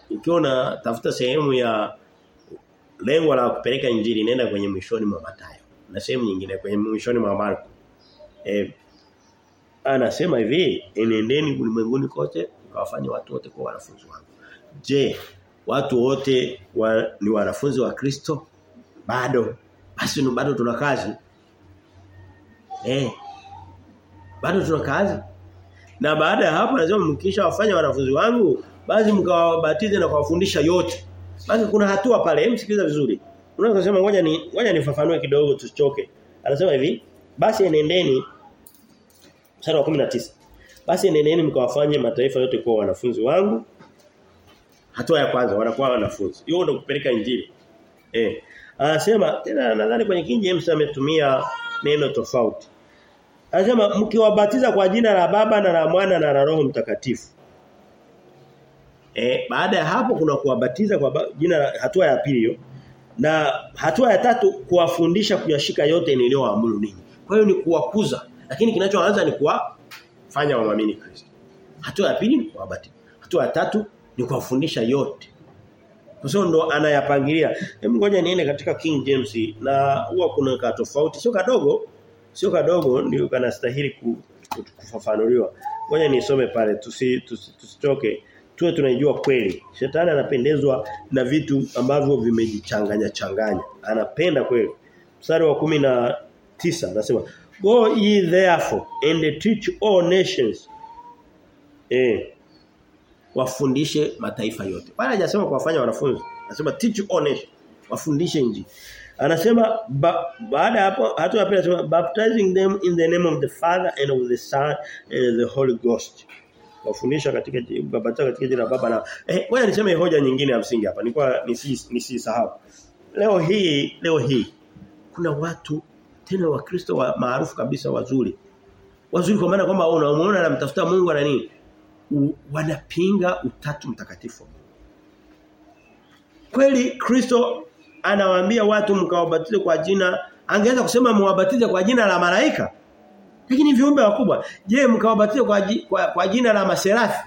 ukiwa unatafuta sehemu ya lengo la kupeleka injili nenda kwenye mwishoni mwa Mathayo na sehemu nyingine kwenye mwishoni mwa Marko. Eh anasema hivi enendeni ulimwenguni kote mkawafanye watu wote kuwa wanafunzi wangu. Je, watu wote wa, ni wanafunzi wa Kristo? Bado. Basi bado tuna kazi. Eh. Bado tuna kazi. Na baada ya hapo lazima mkisha wafanya wanafunzi wangu basi mkawabatize na kuwafundisha yote. Basi kuna hatua pale, msikiliza vizuri. Unaweza kusema ngoja ni ngoja nifafanue kidogo tusichoke. Anasema hivi, basi enendeni mstari wa 19. Basi enendeni mkawafanye mataifa yote kuwa wanafunzi wangu. Hatua ya kwanza wanakuwa wanafunzi. Hiyo ndio kupeleka injili. Eh. Anasema tena nadhani kwenye King James ametumia neno tofauti. Anasema mkiwabatiza kwa jina la Baba na la Mwana na la Roho Mtakatifu. E, baada ya hapo kuna kuwabatiza kwa jina la hatua ya pili hiyo. Na hatua ya tatu kuwafundisha kuyashika yote niliyoamuru ninyi. Kwa hiyo ni kuwakuza. Lakini kinachoanza ni kuwafanya waamini Kristo. Hatua ya pili ni kuwabatiza. Hatua ya tatu ni kuwafundisha yote. Kwa sababu ndo anayapangilia. Hebu ngoja niende katika King James na huwa kuna tofauti sio kadogo, sio kadogo ndio kanastahili ku, kufafanuliwa. Ngoja nisome pale tusi tusitoke. Tusi tuwe tunaijua kweli. Shetani anapendezwa na vitu ambavyo vimejichanganya changanya. Anapenda kweli. Mstari wa kumi na tisa anasema Go ye therefore and teach all nations. Eh. wafundishe mataifa yote. Bwana hajasema kuwafanya wanafunzi. Anasema teach all nations. Wafundishe injili. Anasema ba, baada hapo hatua pili anasema baptizing them in the name of the Father and of the Son and of the Holy Ghost. Wafundisha katika baptiza katika jina la Baba na eh ngoja niseme hoja nyingine ya msingi hapa. Nilikuwa nisi nisisahau. Leo hii leo hii kuna watu tena wakristo wa maarufu kabisa wazuri. Wazuri kwa maana kwamba unamuona anamtafuta Mungu na nini? wanapinga utatu mtakatifu. Kweli Kristo anawaambia watu mkawabatize kwa jina angeweza kusema mwabatize kwa jina la malaika. Lakini viumbe wakubwa. Je, mkawabatize kwa, kwa, kwa jina la maserafi?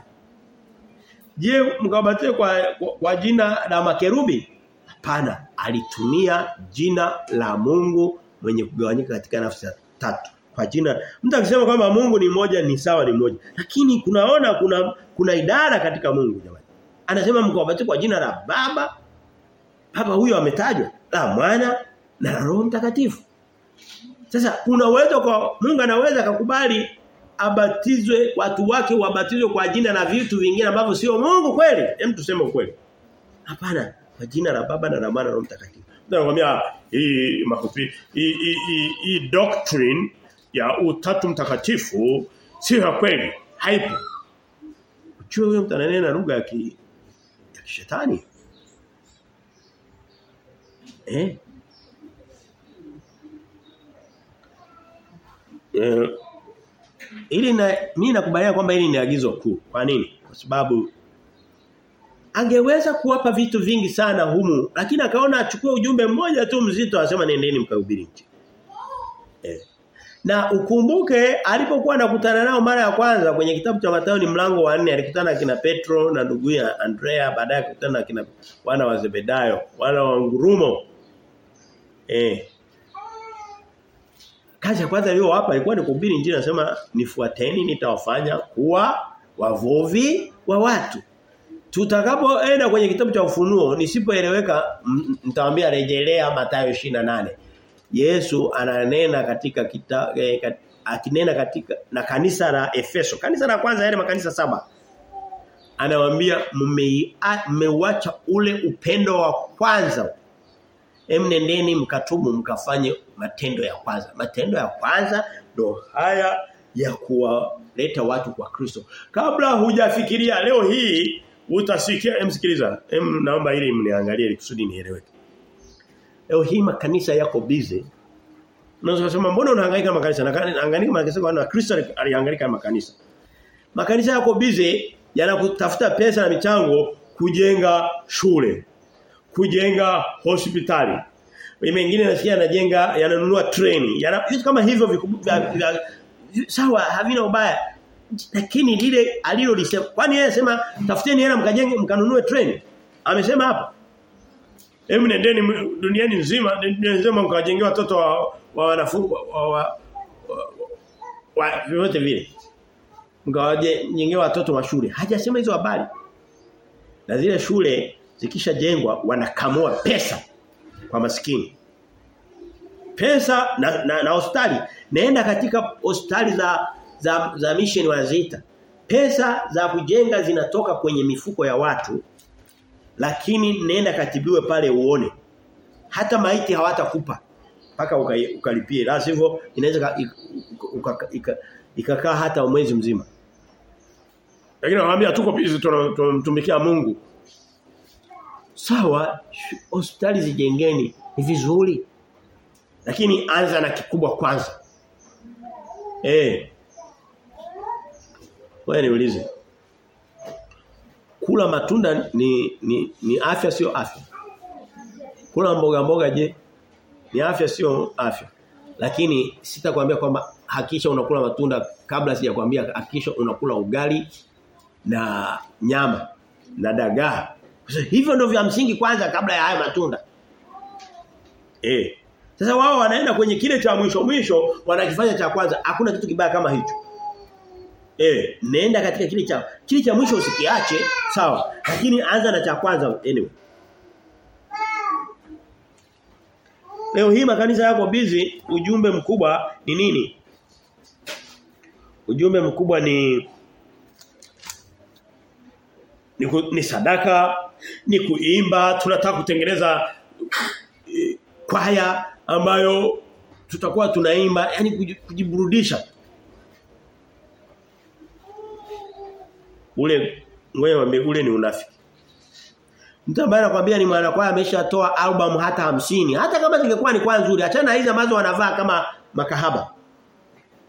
Je, mkawabatize kwa, kwa, kwa jina la makerubi? Hapana, alitumia jina la Mungu mwenye kugawanyika katika nafsi tatu kwa jina mtu akisema kwamba Mungu ni moja ni sawa ni moja lakini kunaona kuna kuna idara katika Mungu jamani anasema mkawabatize kwa jina la baba baba huyo ametajwa la mwana na roho mtakatifu. Sasa kuna uwezo kwa Mungu anaweza kukubali abatizwe watu wake wabatizwe kwa jina na vitu vingine ambavyo sio Mungu kweli. Hem tuseme ukweli. Hapana kwa jina la baba na la mwana na roho mtakatifu. Nakwambia hii makupi hii hii hii doctrine ya utatu mtakatifu sio ya kweli. Haipo. Chuo huyo ananena lugha ya ki ya kishetani eh eh ili na mimi nakubaliana kwamba hili ni agizo kuu kwa nini kwa sababu angeweza kuwapa vitu vingi sana humu lakini akaona achukue ujumbe mmoja tu mzito asema nendeni mkahubiri nje. eh na ukumbuke alipokuwa anakutana nao mara ya kwanza kwenye kitabu cha Mathayo ni mlango wa 4 alikutana kina Petro na ndugu ya Andrea baadaye akakutana na kina wana wa Zebedayo, wana wa Ngurumo. Eh. Kazi ya kwanza aliyowapa ilikuwa ni kuhubiri injili anasema nifuateni nitawafanya kuwa wavuvi wa watu. Tutakapoenda kwenye kitabu cha ufunuo nisipoeleweka nitawaambia rejelea Mathayo 28. Yesu ananena katika kita, eh, kat, akinena katika na kanisa la Efeso. Kanisa la kwanza yale makanisa saba. Anawaambia mmeuacha ule upendo wa kwanza. Emnendeni mkatubu mkafanye matendo ya kwanza. Matendo ya kwanza ndo haya ya kuwaleta watu kwa Kristo. Kabla hujafikiria leo hii utasikia emsikiliza. Em naomba ili mniangalie ili kusudi nieleweke. Leo hii makanisa yako busy. Unaweza kusema mbona unahangaika na makanisa? Nahangaika makanisa kwa Kristo alihangaika makanisa. Makanisa yako busy yanakutafuta pesa na michango kujenga shule, kujenga hospitali. Mengine nasikia anajenga yananunua treni. Yana vitu kama hivyo vikubwa sawa havina ubaya. Lakini lile alilolisema kwani yeye anasema tafuteni hela mkajenge mkanunue treni. Amesema hapa Hebu nendeni duniani nzima nendeni nzima mkawajengea watoto wa wa wanafunzi wa, wa, wa vyote vile. Mkawajengea watoto wa shule. Hajasema hizo habari. Na zile shule zikishajengwa wanakamua pesa kwa masikini Pesa na, na, na hospitali. Naenda katika hospitali za za, za mission wazita. Pesa za kujenga zinatoka kwenye mifuko ya watu lakini naenda katibiwe pale uone. Hata maiti hawatakupa mpaka ukalipie. La sivyo inaweza ikakaa hata mwezi mzima. Lakini anawaambia tuko busy tunamtumikia Mungu. Sawa, hospitali zijengeni ni vizuri. Lakini anza na kikubwa kwanza. Eh. Wewe niulize kula matunda ni ni ni afya sio afya. Kula mboga mboga je? Ni afya sio afya. Lakini sitakwambia kwamba hakikisha unakula matunda kabla sijakwambia hakikisha unakula ugali na nyama na dagaa. Hivyo ndio vya msingi kwanza kabla ya haya matunda. Eh. Sasa wao wanaenda kwenye kile cha mwisho mwisho wanakifanya cha kwanza. Hakuna kitu kibaya kama hicho. Eh, nenda katika kile cha kile cha mwisho usikiache, sawa. Lakini anza na cha kwanza anyway. Leo hii makanisa yako busy, ujumbe mkubwa ni nini? Ujumbe mkubwa ni ni, ni sadaka, ni kuimba, tunataka kutengeneza eh, kwaya ambayo tutakuwa tunaimba, yani kuji- kujiburudisha. Ule niwaambie ule ni unafiki. Mtu ambaye anakuambia ni mwanakwaya ameshatoa album hata hamsini hata kama zingekuwa ni kwa nzuri, achana na hizo ambazo wanavaa kama makahaba.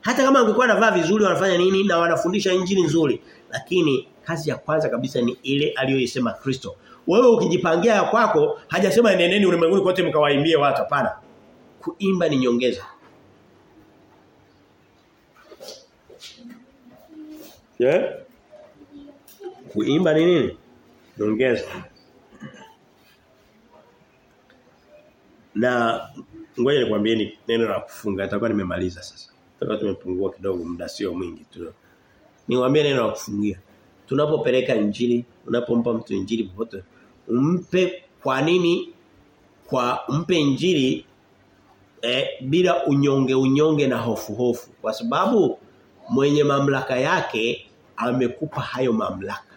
Hata kama ungekuwa anavaa vizuri wanafanya nini na wanafundisha injili nzuri, lakini kazi ya kwanza kabisa ni ile aliyoisema Kristo. Wewe ukijipangia ya kwako, hajasema neneni ulimwenguni kote mkawaimbie watu hapana. Kuimba ni nyongeza. Yeah? Kuimba ni nini? Nyongeza. Na ngoja nikwambieni neno la kufunga nitakuwa nimemaliza sasa. Tutakuwa tumepungua kidogo muda sio mwingi tu. Niwaambie neno la kufungia. Tunapopeleka injili, unapompa mtu injili popote, umpe kwa nini kwa mpe injili eh, bila unyonge unyonge na hofu hofu kwa sababu mwenye mamlaka yake amekupa hayo mamlaka.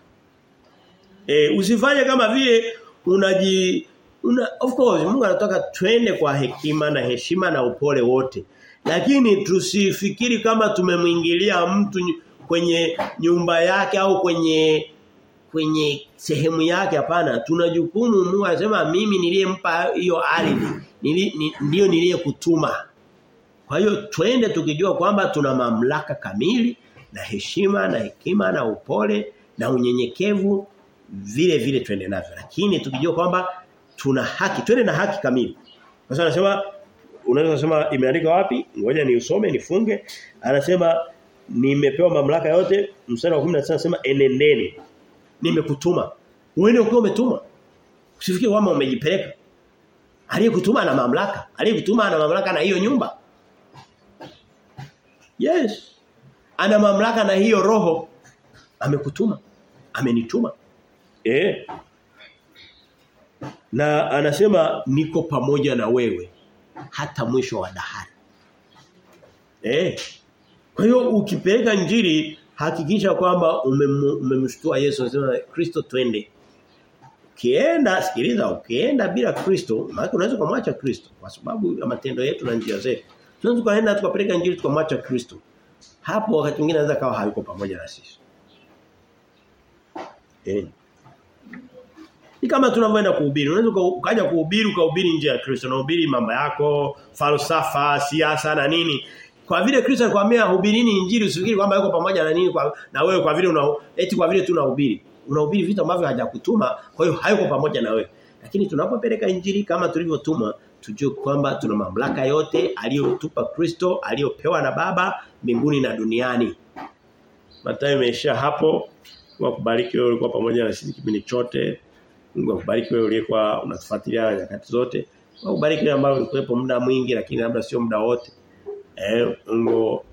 eh, usifanye kama vile unaji una, of course Mungu anataka twende kwa hekima na heshima na upole wote. Lakini tusifikiri kama tumemwingilia mtu kwenye nyumba yake au kwenye kwenye sehemu yake hapana. Tuna jukumu Mungu anasema mimi niliyempa hiyo ardhi, nili, ni, ndio niliyekutuma. Kwa hiyo twende tukijua kwamba tuna mamlaka kamili na heshima na hekima na upole na unyenyekevu vile vile twende navyo. Lakini tukijua kwamba tuna haki, twende na haki kamili. Kwa sababu anasema unaweza kusema imeandika wapi? Ngoja niusome nifunge. Anasema nimepewa mamlaka yote. Mstari wa 19 anasema enendeni. Nimekutuma. Uende ukiwa umetuma. Usifikie kwamba umejipeleka. Aliyekutuma ana mamlaka. Aliyekutuma ana mamlaka na hiyo nyumba. Yes. Ana mamlaka na hiyo roho. Amekutuma. Amenituma. Eh. Na anasema niko pamoja na wewe hata mwisho wa dahari. Eh. Kwa hiyo ukipeleka njiri hakikisha kwamba umem- umemshtua Yesu anasema Kristo twende. Ukienda sikiliza ukienda bila Kristo maana unaweza kumwacha Kristo kwa sababu ya matendo yetu na njia zetu. Tunaweza kaenda tukapeleka injili tukamwacha Kristo. Hapo wakati mwingine anaweza kawa hayuko pamoja na sisi. Eh. Ni kama tunavyoenda kuhubiri. Unaweza ukaja kuhubiri ukahubiri nje ya Kristo. Unahubiri mambo yako, falsafa, siasa na nini. Kwa vile Kristo alikwambia hubirini injili usifikiri kwamba yuko pamoja na nini kwa na wewe kwa vile una eti kwa vile tu unahubiri. Unahubiri vitu ambavyo hajakutuma, kwa hiyo hayuko pamoja na wewe. Lakini tunapopeleka injili kama tulivyotumwa, tujue kwamba tuna mamlaka yote aliyotupa Kristo, aliyopewa na Baba mbinguni na duniani. Matayo imeisha hapo. Mungu akubariki wewe ulikuwa pamoja na sisi kipindi chote. Mungu akubariki wewe uliyekuwa unatufuatilia nyakati zote. Mungu akubariki ambao ulikuwepo muda mwingi lakini labda sio muda wote. Eh Mungu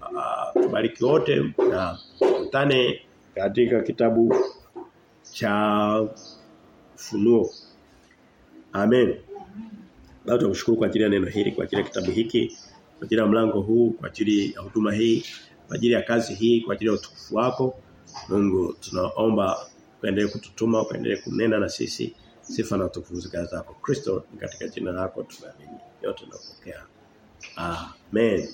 tubariki wote na tutane katika kitabu cha Funuo. Amen. Bado tunashukuru kwa ajili ya neno hili, kwa ajili ya kitabu hiki, kwa ajili ya mlango huu, kwa ajili ya huduma hii, kwa ajili ya kazi hii, kwa ajili ya utukufu wako. Mungu tunaomba uendelee kututuma, uendelee kunena na sisi sifa na utukufu zako. Kristo katika jina lako tunaamini. Yote tunapokea. Amen.